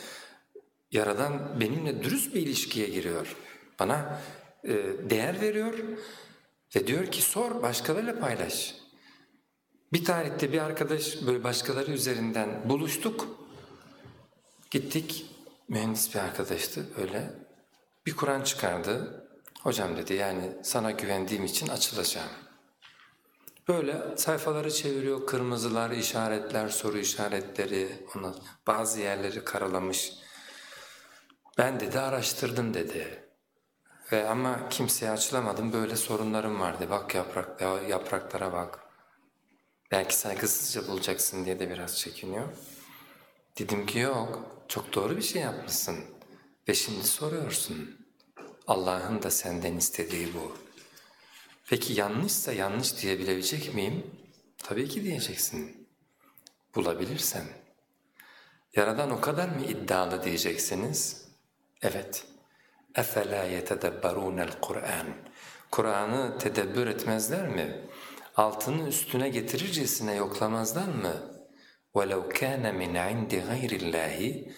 S1: Yaradan benimle dürüst bir ilişkiye giriyor. Bana e, değer veriyor ve diyor ki sor başkalarıyla paylaş. Bir tarihte bir arkadaş böyle başkaları üzerinden buluştuk. Gittik mühendis bir arkadaştı öyle. Bir Kur'an çıkardı. Hocam dedi yani sana güvendiğim için açılacağım. Böyle sayfaları çeviriyor, kırmızılar, işaretler, soru işaretleri, ona bazı yerleri karalamış. Ben dedi araştırdım dedi. Ve ama kimseye açılamadım, böyle sorunlarım vardı. Bak yaprak, yapraklara bak. Belki saygısızca bulacaksın diye de biraz çekiniyor. Dedim ki yok, çok doğru bir şey yapmışsın. Ve şimdi soruyorsun. Allah'ın da senden istediği bu. Peki yanlışsa yanlış diyebilecek miyim? Tabii ki diyeceksin. Bulabilirsen. Yaradan o kadar mı iddialı diyeceksiniz? Evet. اَفَلَا يَتَدَبَّرُونَ الْقُرْآنِ Kur'an'ı tedebbür etmezler mi? Altını üstüne getirircesine yoklamazlar mı? وَلَوْ كَانَ مِنْ عِنْدِ غَيْرِ اللّٰهِ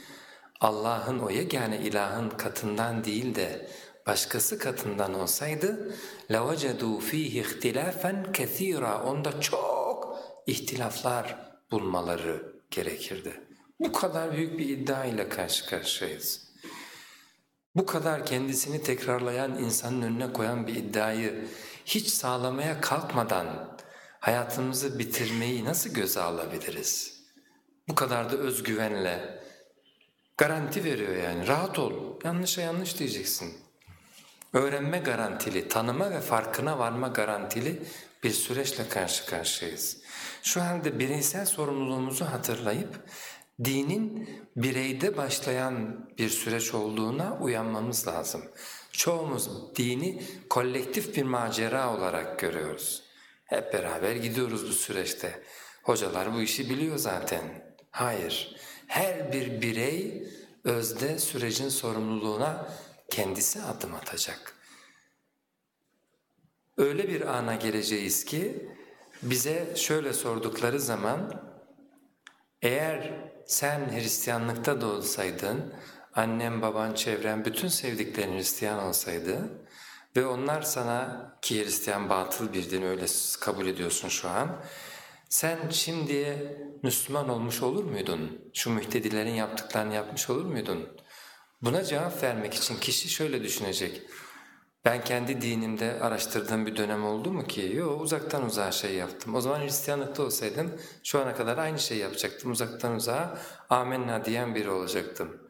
S1: Allah'ın o yegane ilahın katından değil de başkası katından olsaydı لَوَجَدُوا ف۪يهِ اخْتِلَافًا كَث۪يرًا Onda çok ihtilaflar bulmaları gerekirdi. Bu kadar büyük bir iddia ile karşı karşıyayız. Bu kadar kendisini tekrarlayan insanın önüne koyan bir iddiayı hiç sağlamaya kalkmadan hayatımızı bitirmeyi nasıl göze alabiliriz? Bu kadar da özgüvenle garanti veriyor yani rahat ol yanlışa yanlış diyeceksin. Öğrenme garantili, tanıma ve farkına varma garantili bir süreçle karşı karşıyayız. Şu halde bireysel sorumluluğumuzu hatırlayıp dinin bireyde başlayan bir süreç olduğuna uyanmamız lazım. Çoğumuz dini kolektif bir macera olarak görüyoruz. Hep beraber gidiyoruz bu süreçte. Hocalar bu işi biliyor zaten. Hayır, her bir birey özde sürecin sorumluluğuna kendisi adım atacak. Öyle bir ana geleceğiz ki bize şöyle sordukları zaman eğer sen Hristiyanlıkta da olsaydın, annem, baban, çevren, bütün sevdiklerin Hristiyan olsaydı ve onlar sana ki Hristiyan batıl bir din öyle kabul ediyorsun şu an, sen şimdiye Müslüman olmuş olur muydun? Şu mühtedilerin yaptıklarını yapmış olur muydun? Buna cevap vermek için kişi şöyle düşünecek. Ben kendi dinimde araştırdığım bir dönem oldu mu ki? Yok uzaktan uzağa şey yaptım. O zaman Hristiyanlıkta olsaydım şu ana kadar aynı şey yapacaktım. Uzaktan uzağa amenna diyen biri olacaktım.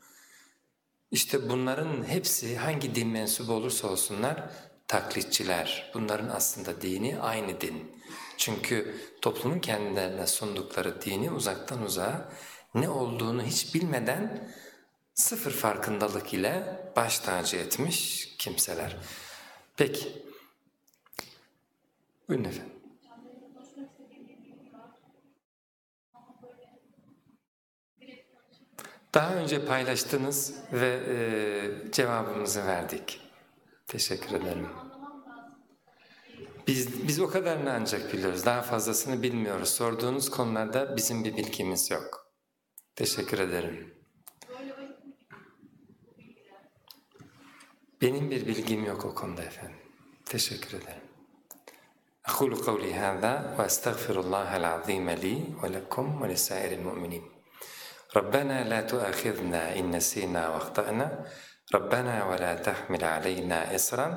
S1: İşte bunların hepsi hangi din mensubu olursa olsunlar taklitçiler. Bunların aslında dini aynı din. Çünkü toplumun kendilerine sundukları dini uzaktan uzağa ne olduğunu hiç bilmeden sıfır farkındalık ile baş tacı etmiş kimseler. Peki. Buyurun efendim. Daha önce paylaştınız ve e, cevabımızı verdik. Teşekkür ederim. Biz, biz o kadarını ancak biliyoruz. Daha fazlasını bilmiyoruz. Sorduğunuz konularda bizim bir bilgimiz yok. Teşekkür ederim. Benim bir bilgim yok o konuda efendim. Teşekkür ederim. أقول قولي هذا وأستغفر الله العظيم لي ولكم ولسائر المؤمنين ربنا لا تؤاخذنا إن نسينا واخطأنا ربنا ولا تحمل علينا إصرا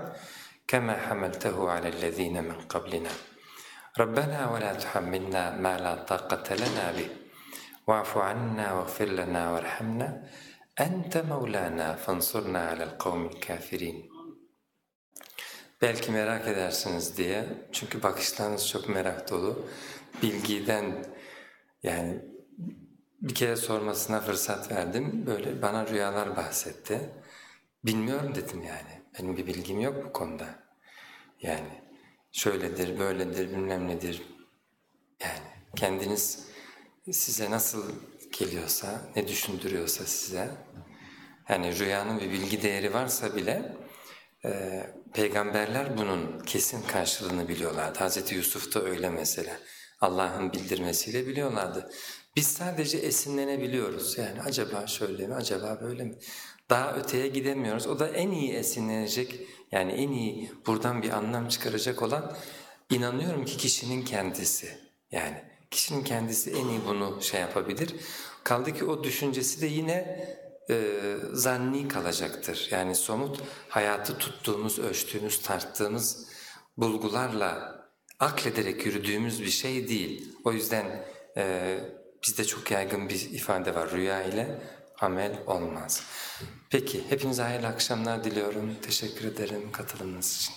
S1: كما حملته على الذين من قبلنا ربنا ولا تحملنا ما لا طاقة لنا به واعف عنا واغفر لنا وارحمنا Ente Mevlana fansurna alel kavmil kafirin. Belki merak edersiniz diye, çünkü bakışlarınız çok merak dolu. Bilgiden yani bir kere sormasına fırsat verdim, böyle bana rüyalar bahsetti. Bilmiyorum dedim yani, benim bir bilgim yok bu konuda. Yani şöyledir, böyledir, bilmem nedir. Yani kendiniz size nasıl geliyorsa, ne düşündürüyorsa size. Yani rüyanın bir bilgi değeri varsa bile e, peygamberler bunun kesin karşılığını biliyorlardı. Hazreti Yusuf da öyle mesela. Allah'ın bildirmesiyle biliyorlardı. Biz sadece esinlenebiliyoruz. Yani acaba şöyle mi, acaba böyle mi? Daha öteye gidemiyoruz. O da en iyi esinlenecek, yani en iyi buradan bir anlam çıkaracak olan inanıyorum ki kişinin kendisi. Yani kişinin kendisi en iyi bunu şey yapabilir. Kaldı ki o düşüncesi de yine e, zanni kalacaktır. Yani somut hayatı tuttuğumuz, ölçtüğümüz, tarttığımız bulgularla aklederek yürüdüğümüz bir şey değil. O yüzden e, bizde çok yaygın bir ifade var. Rüya ile amel olmaz. Peki, hepinize hayırlı akşamlar diliyorum. Teşekkür ederim katılımınız için.